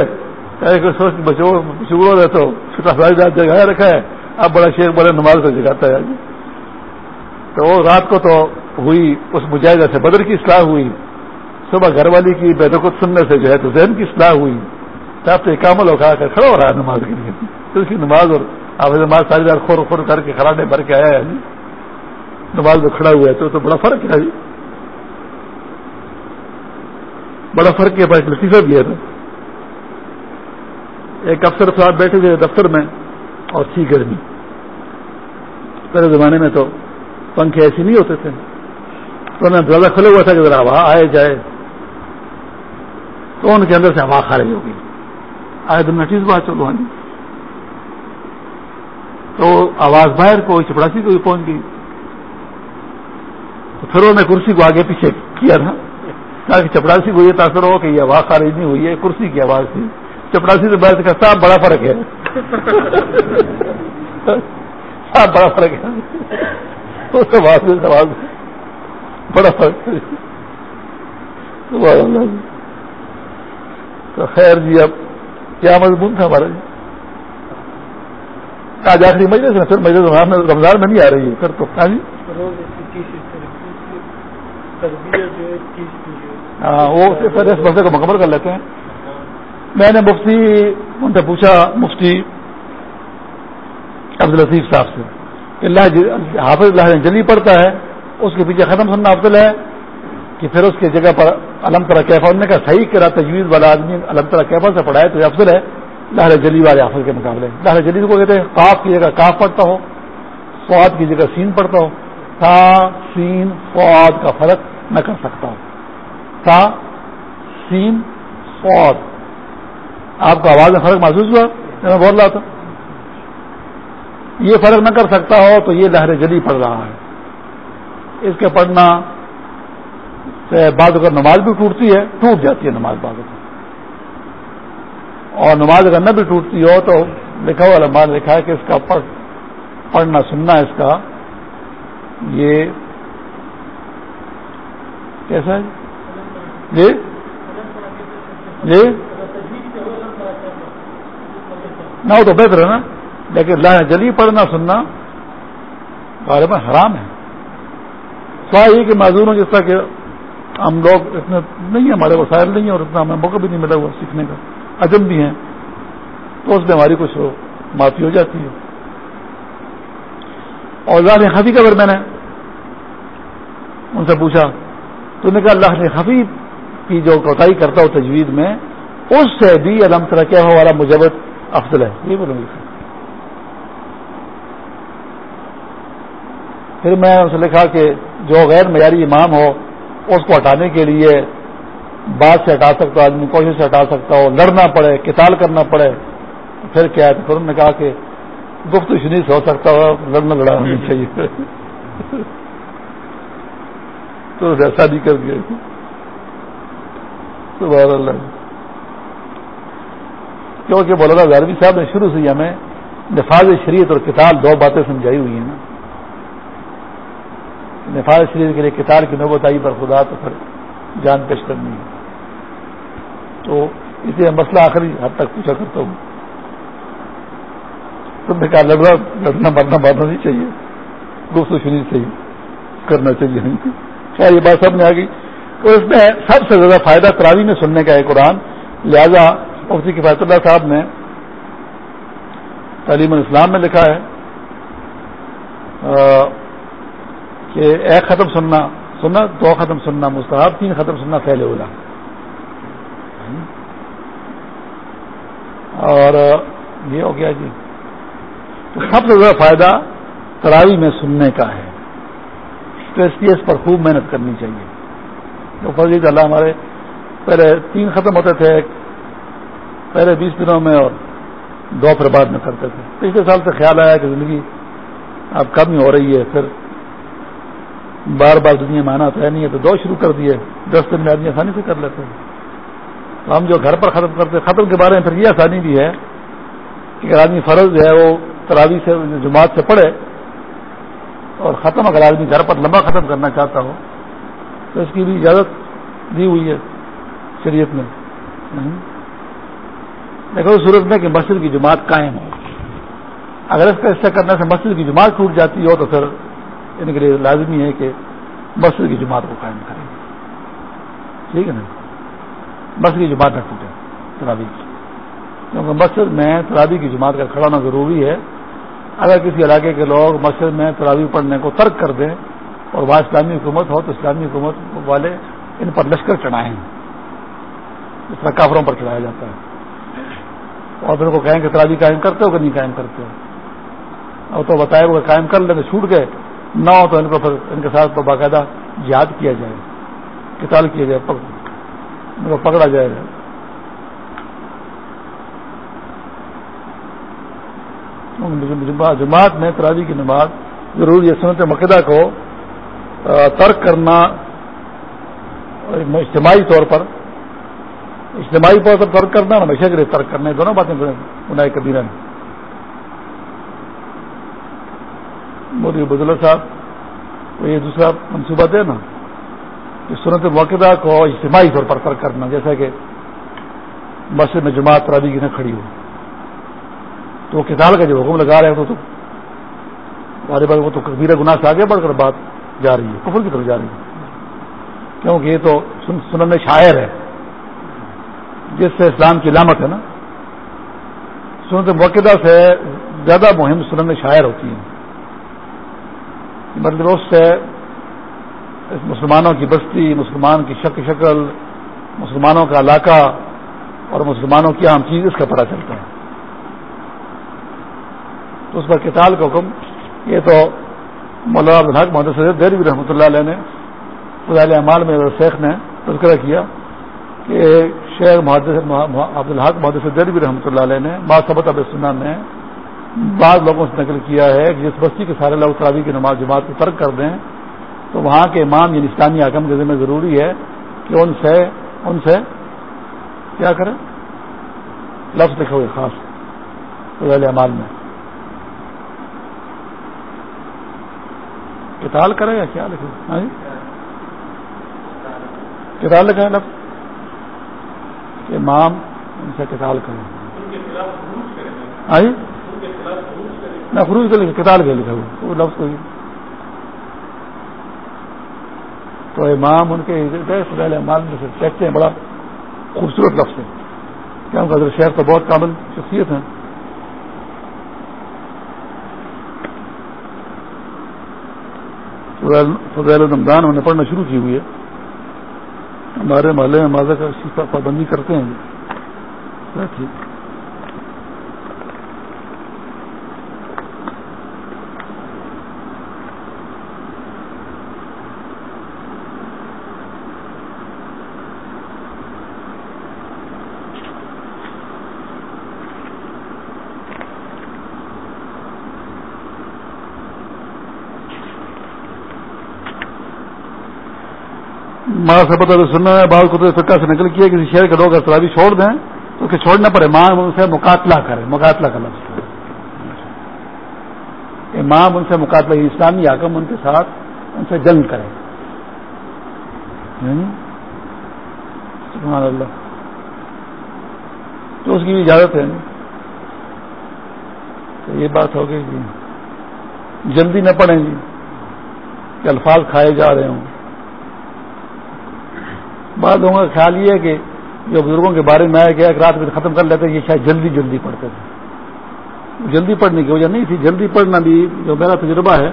مشکڑوں رہتا تو جگہ رکھا ہے۔ اب بڑا شیخ بڑے نماز کو جگاتا ہے۔ تو وہ رات کو تو ہوئی اس مجاہدہ سے بدر کی اصلاح ہوئی۔ صبح گھر والی کی بیدوقت سننے سے جو ہے تو ذہن کی اصلاح ہوئی۔ آپ سے کامل ہو کر کھڑا ہو رہا ہے نماز کے لیے۔ تو اس کی نماز اور آپ نماز ساری بار خور خور کر کے خراٹے بھر کے آیا ہے جی؟ نماز میں کھڑا ہوا ہے تو, تو بڑا فرق ہے جی. بڑا فرق ہے بھائی لطیفہ بھی ہے نا۔ ایک افسر صاحب بیٹھے تھے دفتر میں اور تھی گرمی۔ پہلے زمانے میں تو پنکھے ایسے نہیں ہوتے تھے۔ تو انہیں دروازہ کھلے ہوا تھا کہ ذرا ہوا آئے جائے۔ تو ان کے اندر سے ہوا خارج ہوگی آئے دن نٹیس بات چلو ہاں جی تو آواز باہر کو چپڑاسی کو بھی پہنچ گئی۔ تو پھر انہوں نے کرسی کو آگے پیچھے کیا تھا۔ تاکہ چپڑاسی کو یہ تاثر ہو کہ یہ آواز خارج نہیں ہوئی ہے، کرسی کی آواز تھی۔ چپڑاسی سے بات کا صاحب بڑا فرق ہے۔ صاحب بڑا فرق ہے۔ اس آواز میں سوال بڑا فرق ہے۔ تو خیر جی اب کیا مضمون تھا ہمارا جی؟ آج آخری مجلس میں پھر مجلس رمضان میں نہیں آ رہی ہے پھر تو ہاں, جی؟ ہاں، وہ پھر اس مسئلے کو مکمل کر لیتے ہیں میں نے مفتی ان سے پوچھا مفتی عبد الطیف صاحب سے اللہ حافظ اللہ جلی پڑتا ہے اس کے پیچھے ختم سننا افضل ہے کہ پھر اس کی جگہ پر علم طرح کیفا نے کا صحیح کرا تجویز والا آدمی علم طرح کیفا سے پڑھائے تو یہ افضل ہے لہر جلی والے حافظ کے مقابلے لہر جلی کو کہتے ہیں کاف کی جگہ کاف پڑتا ہو، فواد کی جگہ سین پڑتا ہو۔ تا، سین، فواد کا فرق میں کر سکتا ہوں۔ تا، سین، فواد۔ آپ کو آواز میں فرق محسوس ہوا؟ میں بول رہا تھا۔ یہ فرق نہ کر سکتا ہو تو یہ لہر جلی پڑ رہا ہے۔ اس کے پڑھنا سے بعد اگر نماز بھی ٹوٹتی ہے، ٹوٹ جاتی ہے نماز بعد اگر اور نماز اگر نہ بھی ٹوٹتی ہو تو لکھا ہوا لمبا لکھا ہے کہ اس کا پڑھ پڑھنا سننا اس کا۔ یہ کیسا ہے؟ جی؟ جی؟ نہ، وہ تو بہتر ہے نا۔ لیکن لا جلی پڑھنا، سننا بارے میں حرام ہے۔ سوائے یہ کہ معذور ہوں جس طرح کہ ہم لوگ اتنے نہیں ہیں، ہمارے وسائل نہیں ہیں اور اتنا ہمیں موقع بھی نہیں ملا ہوا سیکھنے کا۔ عجم بھی ہیں تو اس میں ہماری کچھ معافی ہو جاتی ہے۔ اور اللہ نے حفیع کا میں نے ان سے پوچھا، تو نے کہا، اللہ نے حفیظ کی جو کوتاہی کرتا ہو تجوید میں، اس سے بھی الحمد طرح کیا والا مجبت افضل ہے۔ یہ بولوں گی پھر میں اسے لکھا کہ جو غیر معیاری امام ہو، اس کو ہٹانے کے لیے بات سے ہٹا سکتا ہو آدمی کوشش سے ہٹا سکتا ہو لڑنا پڑے کتال کرنا پڑے، پھر کیا ہے؟ تو پھر انہوں نے کہا کہ گفت شنی سے ہو سکتا ہو لڑنا لڑا ہونی چاہیے۔ [LAUGHS] تو ایسا نہیں کر دیا اللہ۔ کیونکہ مولانا غربی صاحب نے شروع سے ہمیں نفاذ شریعت اور کتاب دو باتیں سمجھائی ہوئی ہیں نا۔ نفاذ شریعت کے لیے کتاب کی نوبت آئی پر خدا تو پھر جان پیش کرنی ہے۔ تو اسے مسئلہ آخری حد تک پوچھا کرتا ہوں۔ تم نے کہا، لڑنا لڑنا، مرنا مارنا نہیں چاہیے۔ دوستوں سنی چاہیے کرنا چاہیے خیر یہ بات سب نے آ گئی؟ تو اس میں سب سے زیادہ فائدہ تراوی میں سننے کا ہے قرآن۔ لہذا مفتی کفایت اللہ صاحب نے تعلیم الاسلام میں لکھا ہے کہ ایک ختم سننا سننا، دو ختم سننا مستحب، تین ختم سننا پہلے اولا۔ اور یہ ہو گیا جی۔ تو سب سے زیادہ فائدہ تراوی میں سننے کا ہے۔ تو اس لیے اس پر خوب محنت کرنی چاہیے۔ تو فضیت جی، اللہ ہمارے پہلے تین ختم ہوتے تھے، پہلے بیس دنوں میں اور دو پھر بعد میں کرتے تھے۔ پچھلے سال سے خیال آیا کہ زندگی اب کم ہی ہو رہی ہے، پھر بار بار دنیا میں آنا طے نہیں ہے، تو دو شروع کر دیے۔ دس دن میں آدمی آسانی سے کر لیتے ہیں۔ ہم جو گھر پر ختم کرتے ختم کے بارے میں پھر یہ آسانی بھی ہے کہ اگر آدمی فرض جو ہے، وہ تراوی سے، جماعت سے پڑھے اور ختم، اگر آدمی گھر پر لمبا ختم کرنا چاہتا ہو، تو اس کی بھی اجازت دی ہوئی ہے شریعت میں لیکن اس صورت میں کہ مسجد کی جماعت قائم ہو۔ اگر اس کا حصہ کرنے سے مسجد کی جماعت ٹوٹ جاتی ہو، تو پھر ان کے لیے لازمی ہے کہ مسجد کی جماعت کو قائم کریں۔ ٹھیک ہے نا؟ مسجد کی جماعت نہ ٹوٹے ترابی کی۔ کیونکہ مسجد میں ترابی کی جماعت کا کھڑا ہونا ضروری ہے۔ اگر کسی علاقے کے لوگ مسجد میں تراوی پڑھنے کو ترک کر دیں اور وہاں اسلامی حکومت ہو تو اسلامی حکومت والے ان پر لشکر چڑھائیں۔ اس طرح کافروں پر چڑھایا جاتا ہے۔ اور پھر کو کہیں کہ تراوی قائم کرتے ہو کہ نہیں قائم کرتے ہو؟ اور تو بتائے وہ قائم کر لیں چھوٹ گئے۔ نہ ہو تو ان کو پھر ان کے ساتھ باقاعدہ یاد کیا جائے۔ کتال کیا جائے۔ ان کو پکڑا جائے گا۔ جماعت میں تراوی کی نماز ضرور یہ سنت مقدہ کو ترک کرنا اجتماعی طور پر، اجتماعی طور پر ترک کرنا اور ہمیشہ کے لیے ترک کرنا دونوں باتیں بنائے کبیرہ نے مودی بدلا صاحب یہ دوسرا منصوبہ دے نا۔ کہ سنت موقع کو اجتماعی طور پر ترک کرنا، جیسا کہ مسجد میں جماعت ترابی کی نہ کھڑی ہو۔ تو وہ کتاب کا جو حکم لگا رہے ہیں تو بارے بار وہ تو کبیرہ گناہ سے آگے بڑھ کر بات جا رہی ہے، کفر کی طرف جا رہی ہے۔ کیونکہ یہ تو سنن شاعر ہے۔ جس سے اسلام کی علامت ہے نا، سنت موقع سے زیادہ مہم سنن شاعر ہوتی ہے مطلب اس سے مسلمانوں کی بستی، مسلمان کی شک شکل، مسلمانوں کا علاقہ اور مسلمانوں کی عام چیز، اس کا پتہ چلتا ہے۔ تو اس پر کتاب کا حکم، یہ تو مولانا عبدالحق محمد سید دیر بھی رحمۃ اللہ علیہ نے خدال اعمال میں شیخ نے تذکرہ کیا کہ شیخ عبدالحق محدود دیر بھی رحمۃ اللہ علیہ نے ماسبت اب سننا نے بعض لوگوں سے نقل کیا ہے کہ جس بستی کے سارے لوگ تراوی کی نماز جماعت کو ترک کر دیں تو وہاں کے امام یعنی اسلامی حکم کے ذمہ ضروری ہے کہ ان سے ان سے کیا کریں؟ لفظ لکھے ہوئے خاص خدال اعمال میں۔ کتال کرے یا کیا لکھے ہاں جی؟ کتال لکھا ہے لفظ؟ امام ان سے کتال کریں۔ آئی نہ، خروج کے لکھا کتال کے لکھا وہ لفظ کوئی تو امام ان کے امام میں سے کہتے ہیں بڑا خوبصورت لفظ ہے کیا حضرت شہر تو بہت قابل شخصیت ہیں۔ فضیل رمضان انہوں نے پڑھنا شروع کی ہوئی ہے۔ ہمارے محلے میں ماضا کا پابندی کرتے ہیں۔ ٹھیک۔ ماں سے پتہ سننا ہے، بعض قطر فقہ سے نکل کیا کسی شہر کے لوگ اگر چھوڑ دیں تو اسے چھوڑنا پڑے امام ان سے مقاتلہ کرے مقاتلہ کا لفظ امام ان سے مقاتلہ اسلامی حاکم ان کے ساتھ ان سے جنگ کرے یعنی؟ سبحان اللہ۔ تو اس کی بھی اجازت ہے۔ تو یہ بات ہوگی جی۔ جلدی نہ پڑیں گی جی، کہ الفاظ کھائے جا رہے ہوں۔ بعض لوگوں کا خیال یہ ہے کہ جو بزرگوں کے بارے میں آیا گیا رات میں ختم کر لیتے یہ شاید جلدی جلدی پڑھتے تھے۔ جلدی پڑھنے کی وجہ نہیں تھی، جلدی پڑھنا بھی جو میرا تجربہ ہے،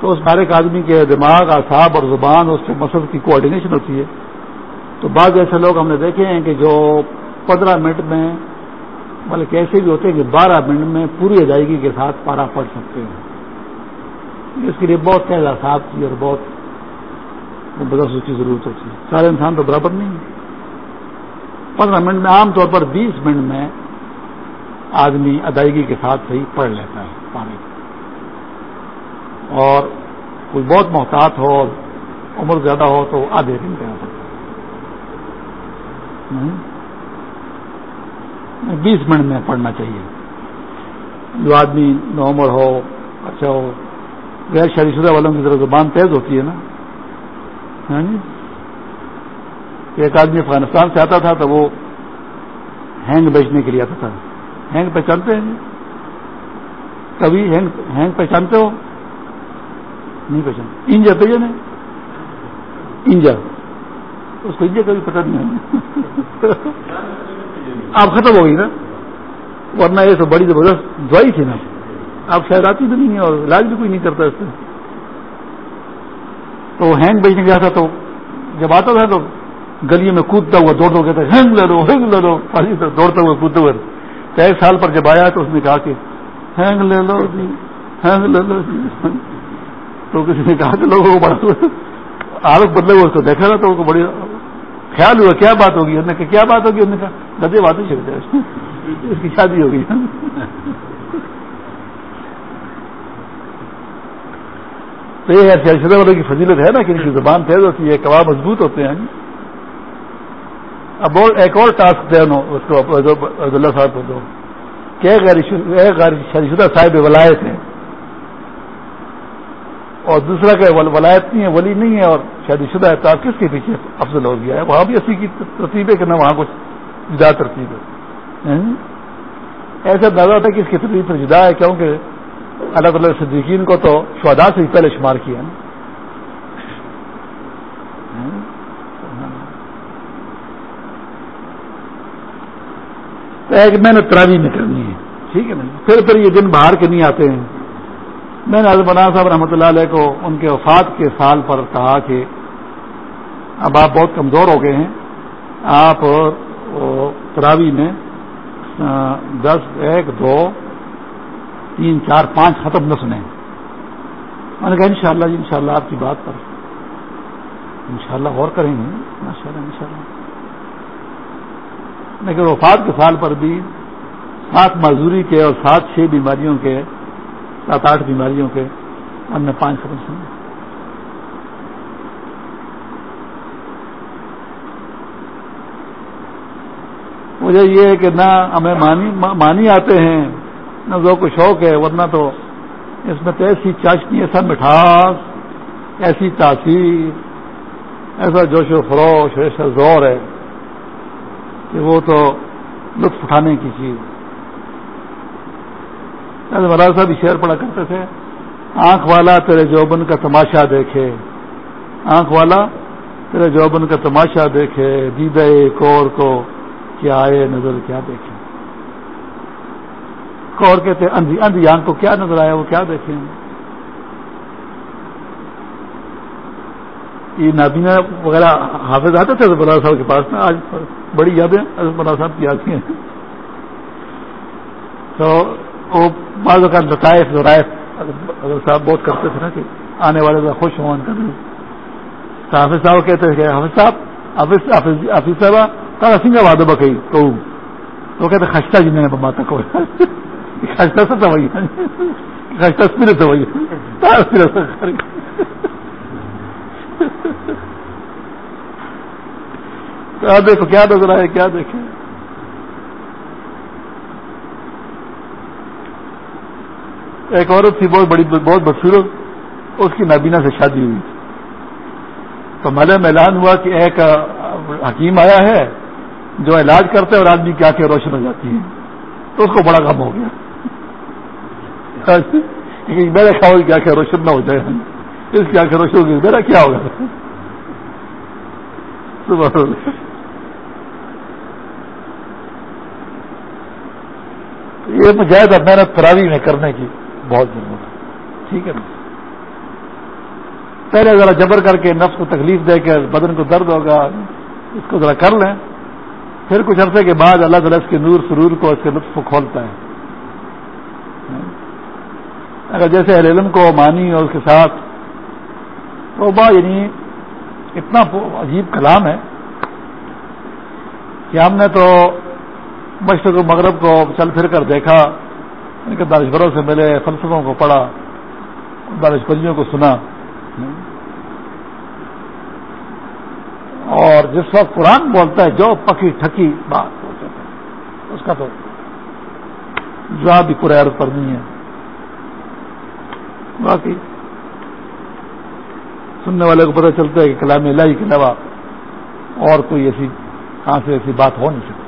تو اس بارے ایک آدمی کے دماغ، اعصاب اور زبان، اس کے مسل کی کوآڈینیشن ہوتی ہے۔ تو بعض ایسے لوگ ہم نے دیکھے ہیں کہ جو پندرہ منٹ میں، بلکہ ایسے بھی ہوتے ہیں کہ بارہ منٹ میں پوری ادائیگی کے ساتھ پارا پڑھ سکتے ہیں۔ اس کے لیے بہت تیز اعصاب کی اور بہت بدرس کی ضرورت ہوتی ہے۔ سارے انسان تو برابر نہیں ہے پندرہ منٹ میں عام طور پر بیس منٹ میں آدمی ادائیگی کے ساتھ صحیح پڑھ لیتا ہے، پانی۔ اور کوئی بہت محتاط ہو اور عمر زیادہ ہو تو آدھے گھنٹے آ سکتا بیس منٹ میں پڑھنا چاہیے۔ جو آدمی نومر ہو اچھا ہو، غیر شادی شدہ والوں کی طرف زبان تیز ہوتی ہے نا۔ ہاں جی؟ ایک آدمی افغانستان سے آتا تھا تو وہ ہینگ بیچنے کے لیے آتا تھا۔ ہینگ پہچانتے ہیں جی؟ کبھی ہینگ پہچانتے ہو؟ نہیں پہچانتے۔ انجا پہ انجا۔ اس کو انجا کبھی پتا نہیں [LAUGHS] آپ ختم ہو گئی نا؟ ورنہ یہ تو بڑی زبردست دوائی تھی نا۔ آپ شاید آتی بھی نہیں ہے اور علاج بھی کوئی نہیں کرتا اس سے۔ تو ہینگ بیچنے گیا تھا تو جب آتا تھا تو گلی میں کودتا ہوا دوڑ دوڑ کہتا ہینگ لے لو، ہینگ لے لو. دوڑتا ہوا کودتے ہوئے تو ایک سال پر جب آیا تو اس نے کہا کہ، ہینگ لے لو جی ہینگ لے لو جی. تو کسی نے کہا کہ لوگوں کو بڑا عادت بدلے ہوئے اس کو دیکھا تھا تو کو بڑی خیال ہوا، کیا بات ہوگی؟ انہوں نے کہا، کیا بات ہوگی؟ انہوں نے کہا گدے بات ہی چھڑ جائے اس کی شادی ہوگی. تو یہ شدہ والے کی فضیلت ہے نا کہ ان کی زبان تیز ہوتی ہے، کباب مضبوط ہوتے ہیں۔ اب ایک اور ٹاسک دے اس کو عبداللہ صاحب کو دو۔ کہ غیر شادی شدہ صاحب ولایت ہے اور دوسرا کہ ولایت نہیں ہے، ولی نہیں ہے اور شادی شدہ ہے کس کے پیچھے افضل ہو گیا ہے؟ وہاں بھی اسی کی ترتیب ہے کہ نہ وہاں کچھ جدا ترتیب ہے۔ ایسا اندازہ ہوتا ہے کہ اس کی ترتیب جدا ہے، کیونکہ اللہ تعالی صدیقین کو تو شہدا سے ہی پہلے شمار کیا نا۔ ایک محنت تراوی میں کرنی ہے۔ ٹھیک ہے نا جی۔ پھر پھر یہ دن باہر کے نہیں آتے ہیں۔ میں نے بنا صاحب رحمۃ اللہ علیہ کو ان کے وفات کے سال پر کہا کہ اب آپ بہت کمزور ہو گئے ہیں۔ آپ تراوی میں دس، ایک، دو تین چار پانچ ختم نہ سنیں۔ میں نے کہا ان شاء اللہ جی ان شاء اللہ آپ کی بات پر ان شاء اللہ غور کریں گے۔ ماشاء اللہ ان شاء اللہ لیکن وفات کے سال پر بھی سات معذوری کے اور سات چھ بیماریوں کے، سات آٹھ بیماریوں کے ہم نے پانچ ختم سنے مجھے یہ ہے کہ نہ ہمیں مانی آتے ہیں۔ نہ ذوق و شوق ہے، ورنہ تو اس میں تو ایسی چاشنی، ایسا مٹھاس، ایسی تاثیر، ایسا جوش و فروش ایسا زور ہے کہ وہ تو لطف اٹھانے کی چیز مراج صاحب شعر پڑا کرتے تھے، آنکھ والا تیرے جوبن کا تماشا دیکھے، آنکھ والا تیرے جوبن کا تماشا دیکھے دیدے کور کو کیا آئے نظر، کیا دیکھے۔ کور کہتے ہیں اندھی اندھی آنکھ کو کیا نظر آیا، وہ کیا دیکھیں یہ نابینا وغیرہ حافظ آتے تھے بلا صاحب کے پاس میں آج بڑی یادیں بلا صاحب کی آتی ہیں۔ تو وہ بعض اوقات لطائف لطائف صاحب بہت کرتے تھے نا کہ آنے والے کا خوش ہوں کر تو حافظ صاحب کہتے تھے کہ حافظ صاحب، حافظ حافظ صاحب تارا سنگھ واد بکئی تو وہ کہتے خستہ جن نے بماتا کو دیکھو کیا نظر آئے کیا دیکھیں ایک عورت تھی بہت بڑی بہت بدسورت اس کی نابینا سے شادی ہوئی تو ملے میں اعلان ہوا کہ ایک حکیم آیا ہے جو علاج کرتے اور آدمی کی آنکھیں روشن ہو جاتی ہیں تو اس کو بڑا کم ہو گیا میرے خیال کی آنکھیں روشن نہ ہو جائے اس کی آنکھیں روشن ہوگی میرا کیا ہوگا؟ یہ مجاہد محنت تراوی میں کرنے کی بہت ضرورت ہے۔ ٹھیک ہے نا؟ پہلے ذرا جبر کر کے نفس کو تکلیف دے کے بدن کو درد ہوگا، اس کو ذرا کر لیں۔ پھر کچھ عرصے کے بعد اللہ تعالیٰ اس کے نور سرور کو، اس کے لطف کو کھولتا ہے۔ اگر جیسے علم کو مانی اور اس کے ساتھ تو با یعنی اتنا عجیب کلام ہے کہ ہم نے تو مشرق و مغرب کو چل پھر کر دیکھا، ان کے دانشوروں سے ملے، فلسفوں کو پڑھا دانش پریوں کو سنا۔ اور جس وقت قرآن بولتا ہے، جو پکی ٹھکی بات اس کا تو جواب بھی پورے عرض پر نہیں ہے۔ باقی سننے والے کو پتہ چلتا ہے کہ کلام الہی کے علاوہ اور کوئی ایسی کہاں سے ایسی بات ہو نہیں سکتی۔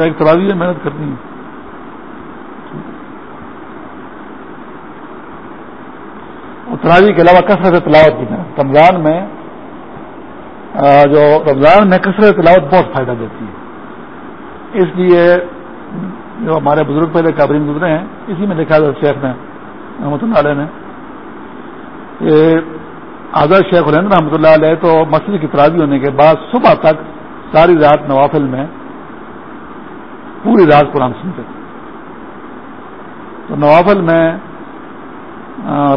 ایک تراوی ہے، محنت کرنی ہے۔ اور تراوی کے علاوہ کثرت تلاوت کی محنت رمضان میں جو رمضان میں کثرت تلاوت بہت فائدہ دیتی ہے۔ اس لیے جو ہمارے بزرگ پہلے کابرین گزرے ہیں، اسی میں دیکھا تھا شیخ نے، رحمۃ اللہ علیہ نے۔ آزاد شیخ الحمد رحمۃ اللہ علیہ تو مسجد کی تراوی ہونے کے بعد صبح تک ساری رات نوافل میں پوری رات قرآن سنتے تھے۔ تو نوافل میں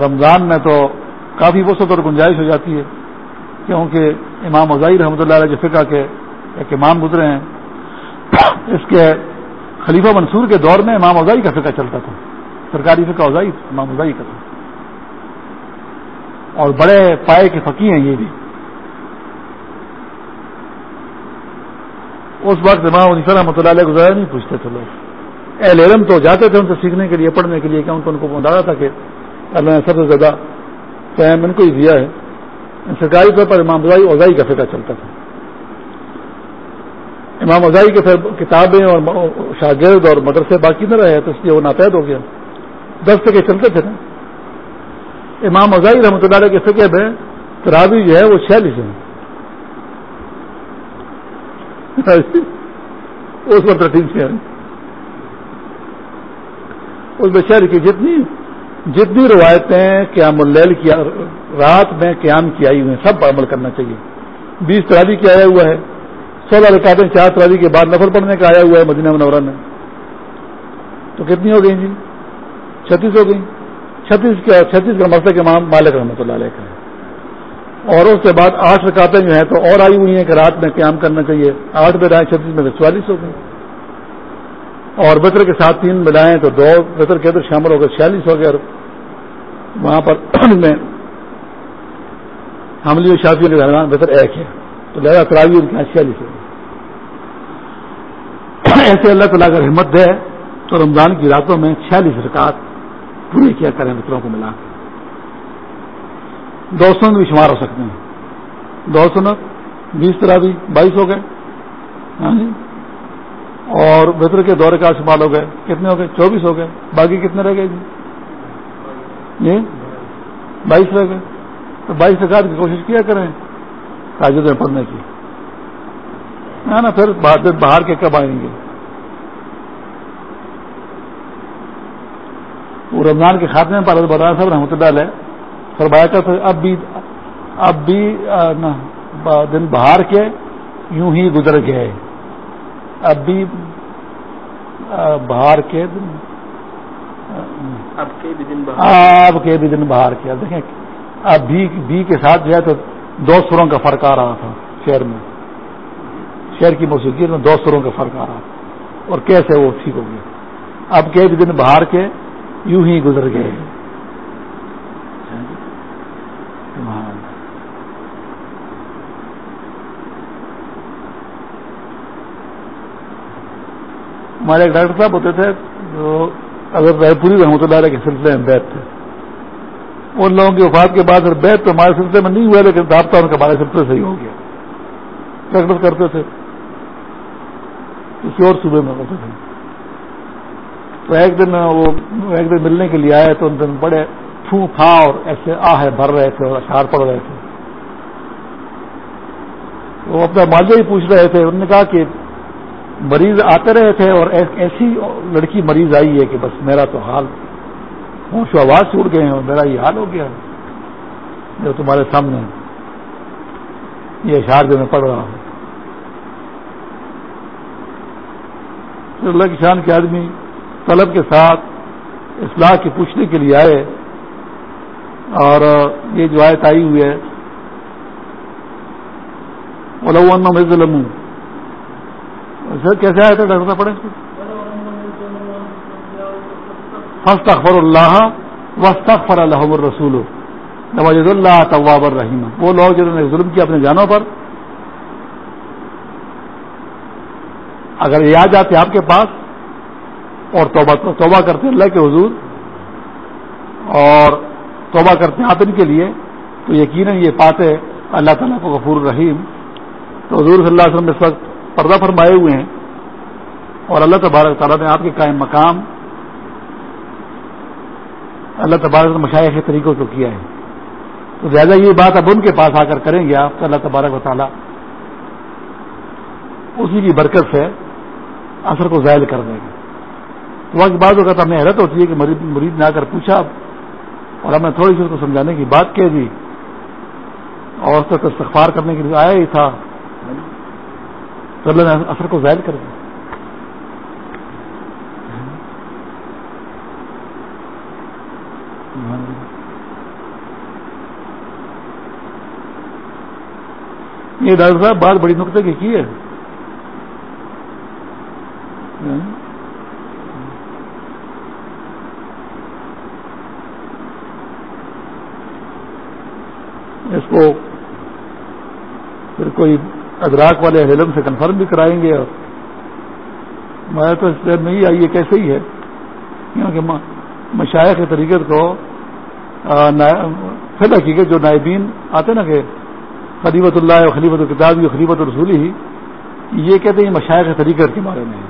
رمضان میں تو کافی وسط اور گنجائش ہو جاتی ہے، کیونکہ امام ازائی رحمۃ اللہ علیہ فقہ کے ایک امام گزرے ہیں۔ اس کے خلیفہ منصور کے دور میں امام ازائی کا فقہ چلتا تھا۔ سرکاری فقہ ازائی امام ازائی کا تھا۔ اور بڑے پائے کے فقی ہیں یہ بھی۔ اس وقت امام علی رحمۃ اللہ علیہ گزارا نہیں پوچھتے تھے لوگ۔ اہل علم تو جاتے تھے ان سے سیکھنے کے لیے، پڑھنے کے لیے کہ ان کو ان کو بتایا تھا کہ اللہ نے سب سے زیادہ فہم ان کو ہی دیا ہے۔ سرکاری طور پر امام ازائی اوزائی کا فکر چلتا تھا۔ امام ازائی کے پھر کتابیں اور شاگرد اور مدرسے باقی نہ رہے تو اس لیے وہ ناپید ہو گیا۔ دس تک چلتے تھے نا۔ امام ازائی رحمۃ اللہ علیہ کے فکر میں ترابی جو ہے وہ چھیالیس ہیں۔ [LAUGHS] اس پر ترتیب سے اس میں شہر کی جتنی جتنی روایتیں قیام اللیل کی، رات میں قیام کی آئی ہوئی ہیں، سب پر عمل کرنا چاہیے۔ بیس تراوی کی آیا ہوا ہے۔ سولہ رکعتیں چار تراوی کے بعد نفر پڑھنے کا آیا ہوا ہے مدینہ منورہ میں۔ تو کتنی ہو گئی جی؟ چھتیس ہو گئی چھتیس کا چھتیس کا مسئلہ کے مالک رحمۃ اللہ علیہ کا ہے۔ اور اس کے بعد آٹھ رکعتیں جو ہیں تو اور آئی ہوئی ہیں کہ رات میں قیام کرنا چاہیے۔ آٹھ رائے چھتیس میں چوالیس ہو گئی اور بطر کے ساتھ تین ملائیں تو دو بطر کے اندر شامل ہو گئے چھیالیس ہو گئے۔ اور وہاں پر [CLEARS THROAT] میں حملی و شادیوں کے درمیان بطر ایک ہے۔ تو لہٰذا تراوی ان کے یہاں چھیالیس ہو گئی [COUGHS] ایسے اللہ تعالیٰ اگر ہمت دے تو رمضان کی راتوں میں چھیالیس رکعت پورے کیا کریں بطروں کو ملا دو سنت بھی شمار ہو سکتے ہیں۔ دو سنت، بیس طرح بھی بائیس ہو گئے۔ ہاں جی۔ اور بطر کے دورے کا شمال ہو گئے۔ کتنے ہو گئے؟ چوبیس ہو گئے۔ باقی کتنے رہ گئے جی؟ بائیس رہ گئے۔ تو بائیس رکعت کی کوشش کیا کریں تاجر میں پڑھنے کی۔ ہے نا پھر باہر کے کب آئیں گے؟ وہ رمضان کے خاتمے میں پارت بتا صاحب رحمۃ اللہ علیہ فرمایا کر اب بھی اب بھی دن باہر کے یوں ہی گزر گئے۔ اب بھی باہر کے دن اب کے بھی دن باہر کے دیکھیں اب بھی کے ساتھ جو ہے تو دو سروں کا فرق آ رہا تھا شہر میں۔ شہر کی موسیقی میں دو سروں کا فرق آ رہا اور کیسے وہ ٹھیک ہو گیا اب کے دن باہر کے یوں ہی گزر گئے ہمارے ایک ڈاکٹر صاحب ہوتے تھے جو اگر رائے پوری رحمۃ اللہ علیہ کے سلسلے میں بیت تھے۔ ان لوگوں کی وفات کے بعد بیت تو ہمارے سلسلے میں نہیں ہوا، لیکن رابطہ ان کا ہمارے سلسلے سے ہی ہو گیا۔ ڈاکٹر کرتے تھے۔ کسی اور صوبے میں ہوتے تھے۔ تو ایک دن وہ ایک دن ملنے کے لیے آئے تو ان دن بڑے پھو پھا اور ایسے آہ بھر رہے تھے اور اشار پڑ رہے تھے۔ وہ اپنا معالجہ ہی پوچھ رہے تھے، انہوں نے کہا کہ مریض آتے رہے تھے اور ایسی لڑکی مریض آئی ہے کہ بس میرا تو حال ہوش و آواز چھوٹ گئے ہیں اور میرا یہ حال ہو گیا جو تمہارے سامنے یہ اشار جو میں پڑھ رہا ہوں۔ اللہ کی شان کے آدمی طلب کے ساتھ اصلاح کی پوچھنے کے لیے آئے اور یہ جو آیت آئی ہوئی ہے ظلم سر کیسے آیا تھا ڈاکٹر پڑے فسٹ اخبر اللہ وسط اخبر اللہ رسول نواز اللہ طواب الرحیم وہ لوگ جنہوں نے ظلم کیا اپنے جانوں پر اگر یہ آ جاتے آپ کے پاس اور توبہ توبہ کرتے اللہ کے حضور اور توبہ کرتے ہیں آپ ان کے لیے، تو یقیناً یہ پاتے اللہ تعالیٰ کو غفور الرحیم۔ تو حضور صلی اللہ علیہ وسلم اس وقت پردہ فرمائے ہوئے ہیں اور اللہ تبارک تعالیٰ نے آپ کے قائم مقام، اللہ تبارک مشاعر کے طریقوں کو کیا ہے۔ تو زیادہ یہ بات اب ان کے پاس آ کر کریں گے آپ اللہ تبارک و تعالیٰ اسی کی برکت سے اثر کو ظاہر کر دیں گے۔ تو وقت بعد ہوگا ہمیں حیرت ہوتی ہے کہ مریض نے آ کر پوچھا اور ہم نے تھوڑی سی اس کو سمجھانے کی بات کہہ دی۔ اور اس کو استغفار کرنے کے لیے آیا ہی تھا۔ تو اللہ نے اثر کو ظاہر کر دیا۔ یہ ڈاکٹر صاحب بات بڑی نقطے کی کی ہے۔ اس کو پھر کوئی ادراک والے علم سے کنفرم بھی کرائیں گے اور میں تو اس میں ہی آئی کیسے ہی ہے۔ کیونکہ مشاعر کے طریقے کو پھر حقیقت جو نائبین آتے نا کہ خلیبۃ اللہ خلیبت الکتابی خلیبت الرسولی ہی، یہ کہتے ہیں مشاعر کے طریقے کے بارے میں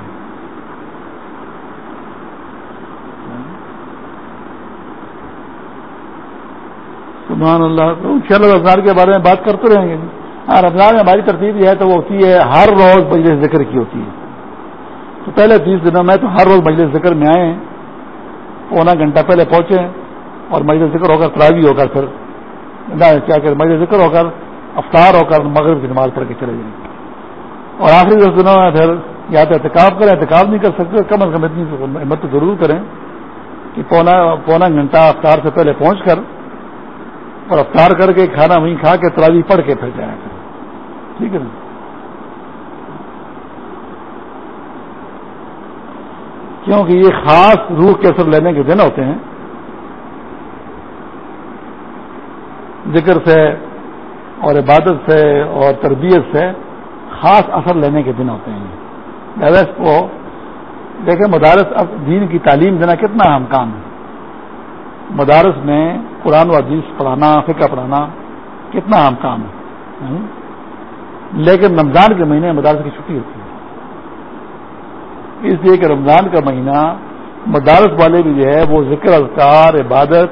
سبحان اللہ تو ان شاء اللہ رمضان کے بارے میں بات کرتے رہیں گے۔ ہاں رمضان میں ہماری ترتیب یہ ہے تو وہ ہوتی ہے، ہر روز مجلس ذکر کی ہوتی ہے۔ تو پہلے تیس دنوں میں تو ہر روز مجلس ذکر میں آئے ہیں۔ پونا گھنٹہ پہلے پہنچے اور مجلس ذکر ہو کر تراوی ہو کر پھر کیا کہ مجلس ذکر ہو کر افطار ہو کر مغرب کی نماز پڑھ کے چلے جائیں۔ اور آخری دس دنوں میں پھر یا تو احتکاب کریں احتکاب نہیں کر سکتے، کم از کم اتنی ہمت ضرور کریں کہ پونا پونا گھنٹہ افطار سے پہلے پہنچ کر اور افطار کر کے کھانا وہیں کھا کے تراوی پڑھ کے پھر جائیں ٹھیک ہے نا؟ کیونکہ یہ خاص روح کے اثر لینے کے دن ہوتے ہیں۔ ذکر سے اور عبادت سے اور تربیت سے خاص اثر لینے کے دن ہوتے ہیں۔ اس کو دیکھیں مدارس اب دین کی تعلیم دینا کتنا اہم کام ہے۔ مدارس میں قرآن و حدیث پڑھانا، فقہ پڑھانا کتنا عام کام ہے لیکن رمضان کے مہینے مدارس کی چھٹی ہوتی ہے۔ اس لیے کہ رمضان کا مہینہ مدارس والے بھی جو ہے وہ ذکر، اذکار، عبادت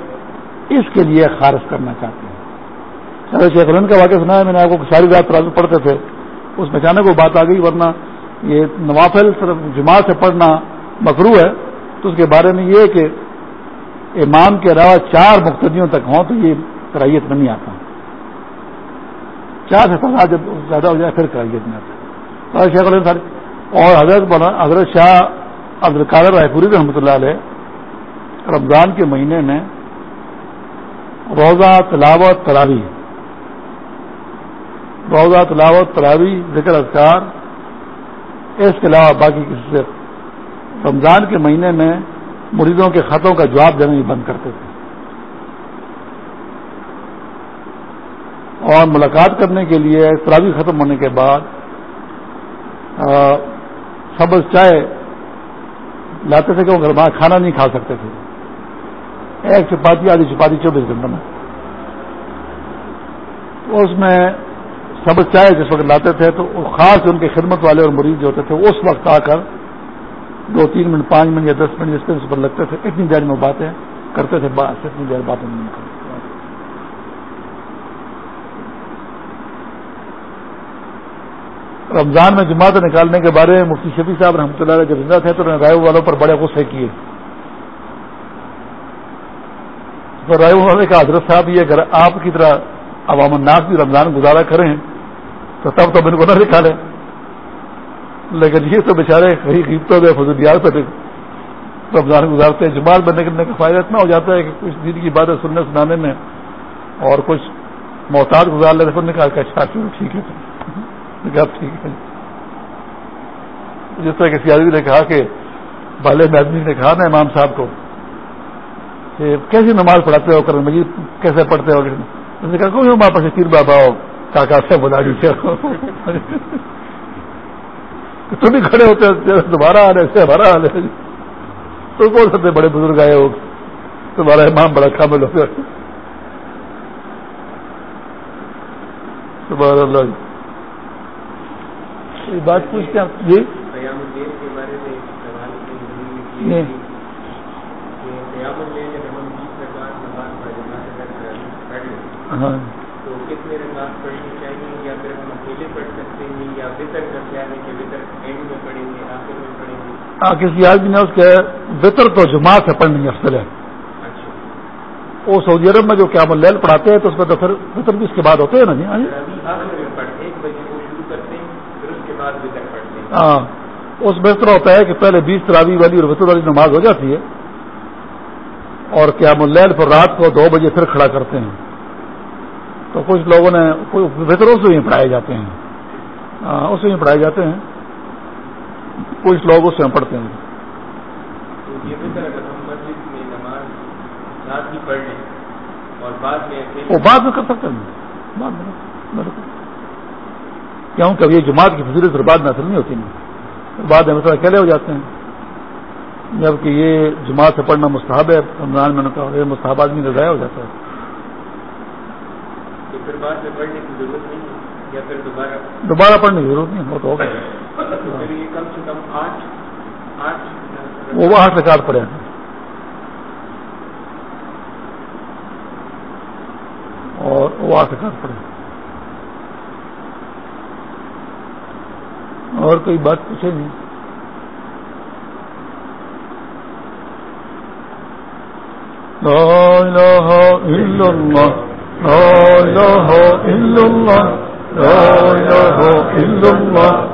اس کے لیے خارج کرنا چاہتے ہیں۔ شیخ رن کا واقعہ سنا ہے، میں نے آپ کو ساری رات ترازو پڑھتے تھے، اس میں اچانک وہ بات آ گئی، ورنہ یہ نوافل صرف جماعت سے پڑھنا مکرو ہے۔ تو اس کے بارے میں یہ کہ امام کے علاوہ چار مقتدیوں تک ہوں تو یہ کرائیت میں نہیں آتا۔ چار سے تعداد جب زیادہ ہو جائے پھر کرائیت میں آتا شیخ سر اور حضرت حضرت شاہ عبد القادر رائے پوری رحمۃ اللہ علیہ رمضان کے مہینے میں روزہ، تلاوت تراوی روزہ، تلاوت تراوی ذکر، اذکار، اس کے علاوہ باقی کسی سے۔ رمضان کے مہینے میں مریضوں کے خطوں کا جواب دینا ہی بند کرتے تھے اور ملاقات کرنے کے لیے تراوی ختم ہونے کے بعد سبز چائے لاتے تھے کہ وہ گھر کھانا نہیں کھا سکتے تھے۔ ایک چپاتی، آدھی چپاتی، چوبیس گھنٹوں میں۔ اس میں سبز چائے جس وقت لاتے تھے تو خاص ان کے خدمت والے اور مریض جو ہوتے تھے اس وقت آ کر دو تین منٹ، پانچ منٹ یا دس منٹ جس پر لگتے تھے، اتنی دیر میں باتیں کرتے تھے بس اتنی دیر باتیں نہیں کرتے رمضان میں جماعت نکالنے کے بارے میں مفتی شفیع صاحب رحمۃ اللہ علیہ جب زندہ تھے تو انہوں نے رائے والوں پر بڑے غصے کیے۔ تو رائے والے کا حضرت صاحب، یہ اگر آپ کی طرح عوام الناس بھی رمضان گزارا کریں تو تب تو ان کو نہ نکالے لیکن یہ تو بیچارے قیمتوں میں، فضولیات پہ رمضان گزارتے ہیں، جماعت بننے کے فائدہ اتنا ہو جاتا ہے کہ کچھ دن کی باتیں سننے سنانے میں اور کچھ محتاط گزار لیتے پھر نکال کے اچھا ٹھیک ہے۔ اب ٹھیک ہے؟ جس طرح کسی آدمی نے کہا کہ بالے میں آدمی نے کہا نا امام صاحب کو کہ کیسی نماز پڑھاتے ہو کر مجید کیسے پڑھتے ہو؟ اس نے کہا کوئی وہاں پر پیر بابا ہو؟ کاکا سے بلا دیتے تم ہی کھڑے ہوتے تمہارا حال ہے ہمارا حال ہے۔ تو کون سکتے بڑے بزرگ آئے ہو؟ تمہارا امام بڑا کامل ہو گیا۔ اللہ۔ جی بات پوچھتے ہیں جی؟ ہاں۔ کسی آدمی نے اس کے بہتر تو جماعت سے پڑھنی افضل ہے۔ اچھا۔ وہ سعودی عرب میں جو کیا لیل پڑھاتے ہیں تو اس میں تو پھر بہتر بھی اس کے بعد ہوتے ہیں نا جی؟ ہاں اس بہتر ہوتا ہے کہ پہلے بیس تراوی والی اور بہتر والی نماز ہو جاتی ہے اور کیا ملیل پر رات کو دو بجے پھر کھڑا کرتے ہیں۔ تو کچھ لوگوں نے بہتروں سے ہی پڑھائے جاتے ہیں۔ ہاں اس میں پڑھائے جاتے ہیں۔ کچھ لوگ اس میں پڑھتے ہیں۔ وہ بعد میں کر سکتے ہیں۔ کیوں کہ یہ جماعت کی فضیلت بعد میں اثر نہیں ہوتی۔ نہیں بعد میں مثلا اکیلے ہو جاتے ہیں۔ جبکہ یہ جماعت سے پڑھنا مستحب ہے۔ رمضان میں کہا یہ مستحب آدمی کا ضائع ہو جاتا ہے۔ دوبارہ؟ پڑھنے کی ضرورت نہیں وہ تو ہوگا وہ آٹھ رکعت پڑے ہیں۔ اور وہ آٹھ رکعت پڑے اور کوئی بات پوچھے نہیں۔ لا الہ الا اللہ، لا الہ الا اللہ، لا الہ الا اللہ۔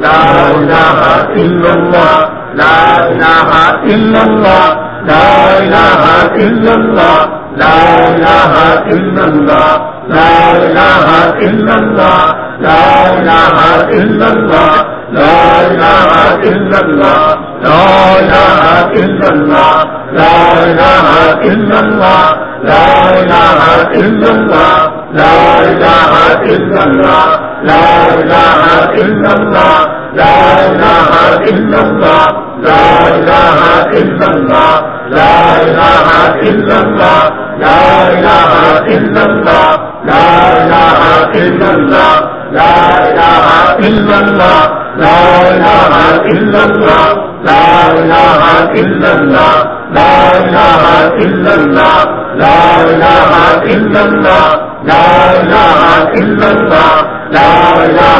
لا الہ الا اللہ لا الہ الا اللہ لا الہ الا اللہ لا الہ الا اللہ لا الہ الا اللہ لا إلا الله لا إله إلا الله لا إله إلا الله لا الہ الا اللہ لا الہ الا اللہ لا الہ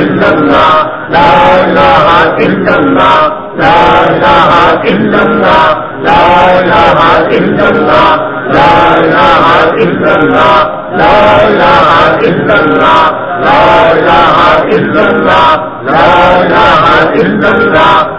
الا اللہ لا الہ الا اللہ لا الہ الا اللہ لا الہ الا اللہ لا الہ الا اللہ لا الہ الا اللہ لا الہ الا اللہ لا الہ الا اللہ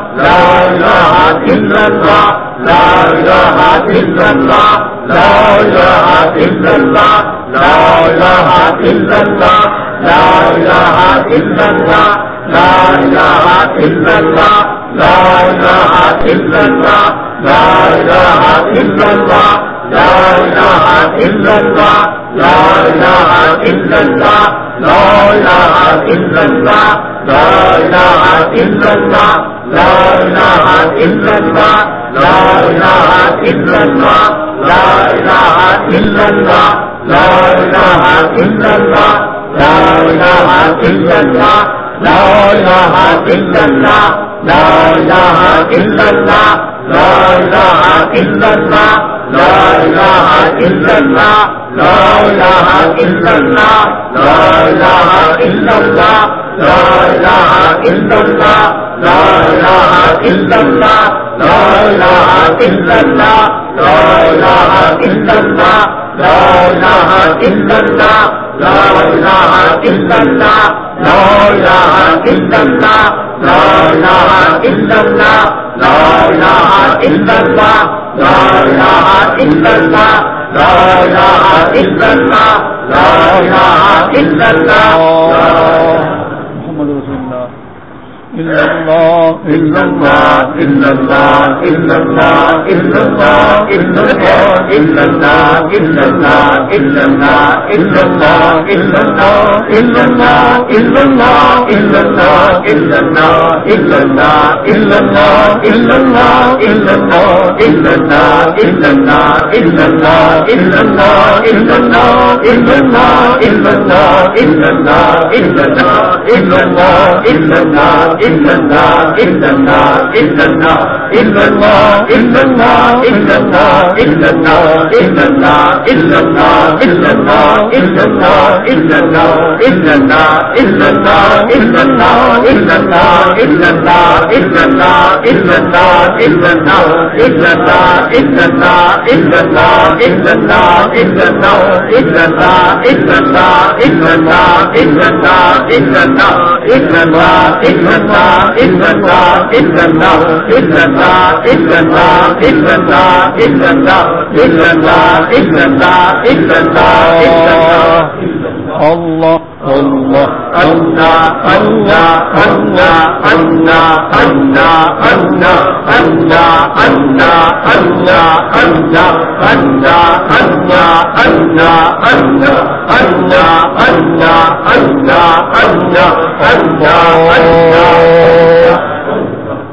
لا الہ الا اللہ لا الہ الا اللہ لا الہ الا اللہ لا الہ الا اللہ لا الہ الا اللہ لا الہ الا اللہ لا الہ الا اللہ لا الہ الا اللہ لا الہ الا اللہ لا الہ الا اللہ لا الہ الا اللہ لا الہ الا اللہ لا الہ الا اللہ لا الہ الا اللہ لا الہ الا اللہ لا الہ الا اللہ لا الہ الا اللہ لا الہ الا اللہ لولا لولا لولا الا اللہ لا الہ الا اللہ لا الہ الا اللہ لا الہ الا اللہ لا الہ الا اللہ اللہ اس الا اللہ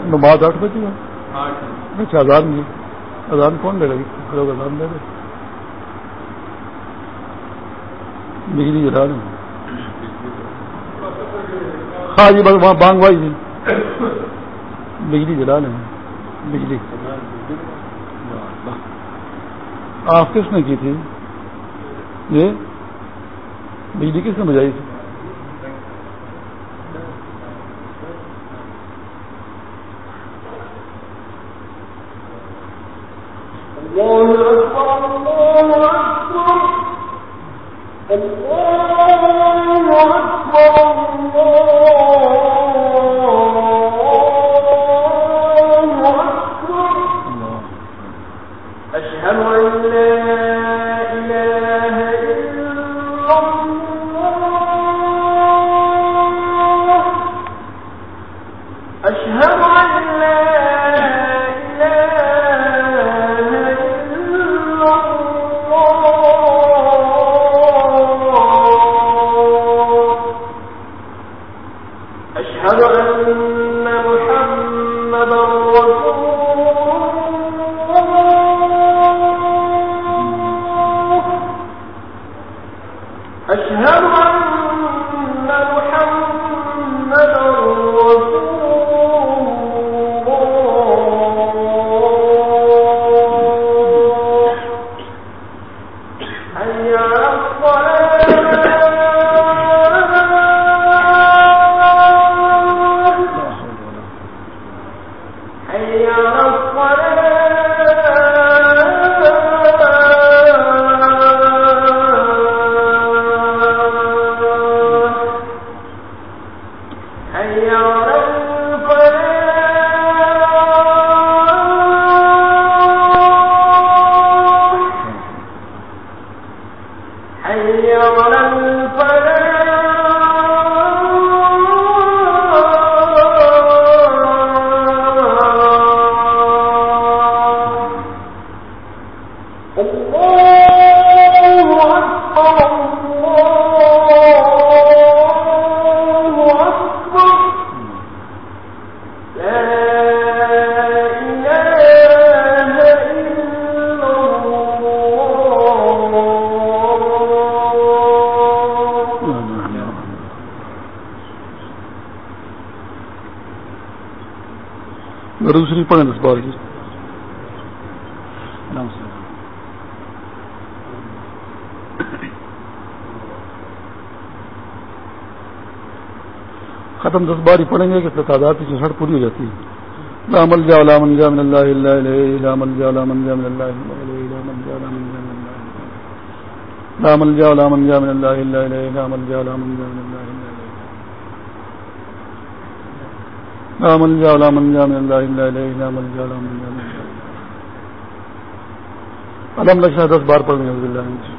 نماز آٹھ بجے اچھا آزاد نہیں اذان کون دے گا لوگ اذان دے دے بجلی جلا رہے ہاں جی بس وہاں بانگ بھائی جی بجلی جلا لیں۔ بجلی۔ آپ کس نے کی تھی؟ یہ بجلی کس نے بجائی تھی؟ کو ختم دس بار ہی پڑھیں گے کہ تعداد کی چوسٹ پوری ہو جاتی ہے۔ لامل جا لامن جا من اللہ لامل جا لامن جا من اللہ لامل جا لامن جا من اللہ لامل جا لامن جا من اللہ لامل جا لامن جا من اللہ لامل جا لامن من اللہ من اللہ الحمد للہ دس بار پڑھنے گے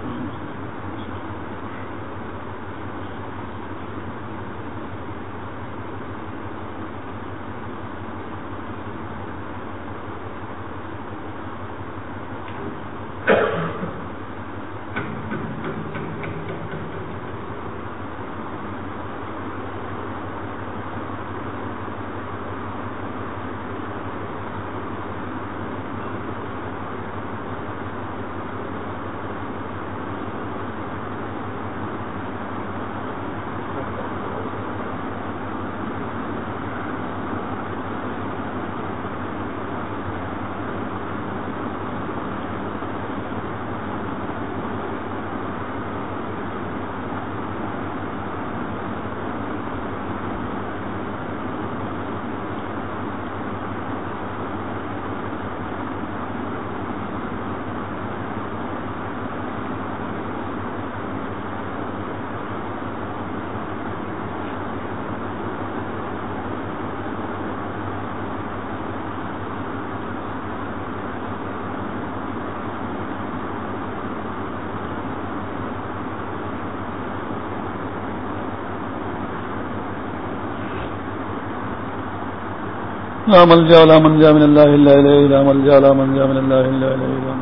لا ملجا ولا منجا من الله الا اليه لا ملجا ولا منجا من الله الا اليه لا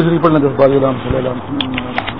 شریف پڑھنے دس بار رام صلی اللہ علیہ وسلم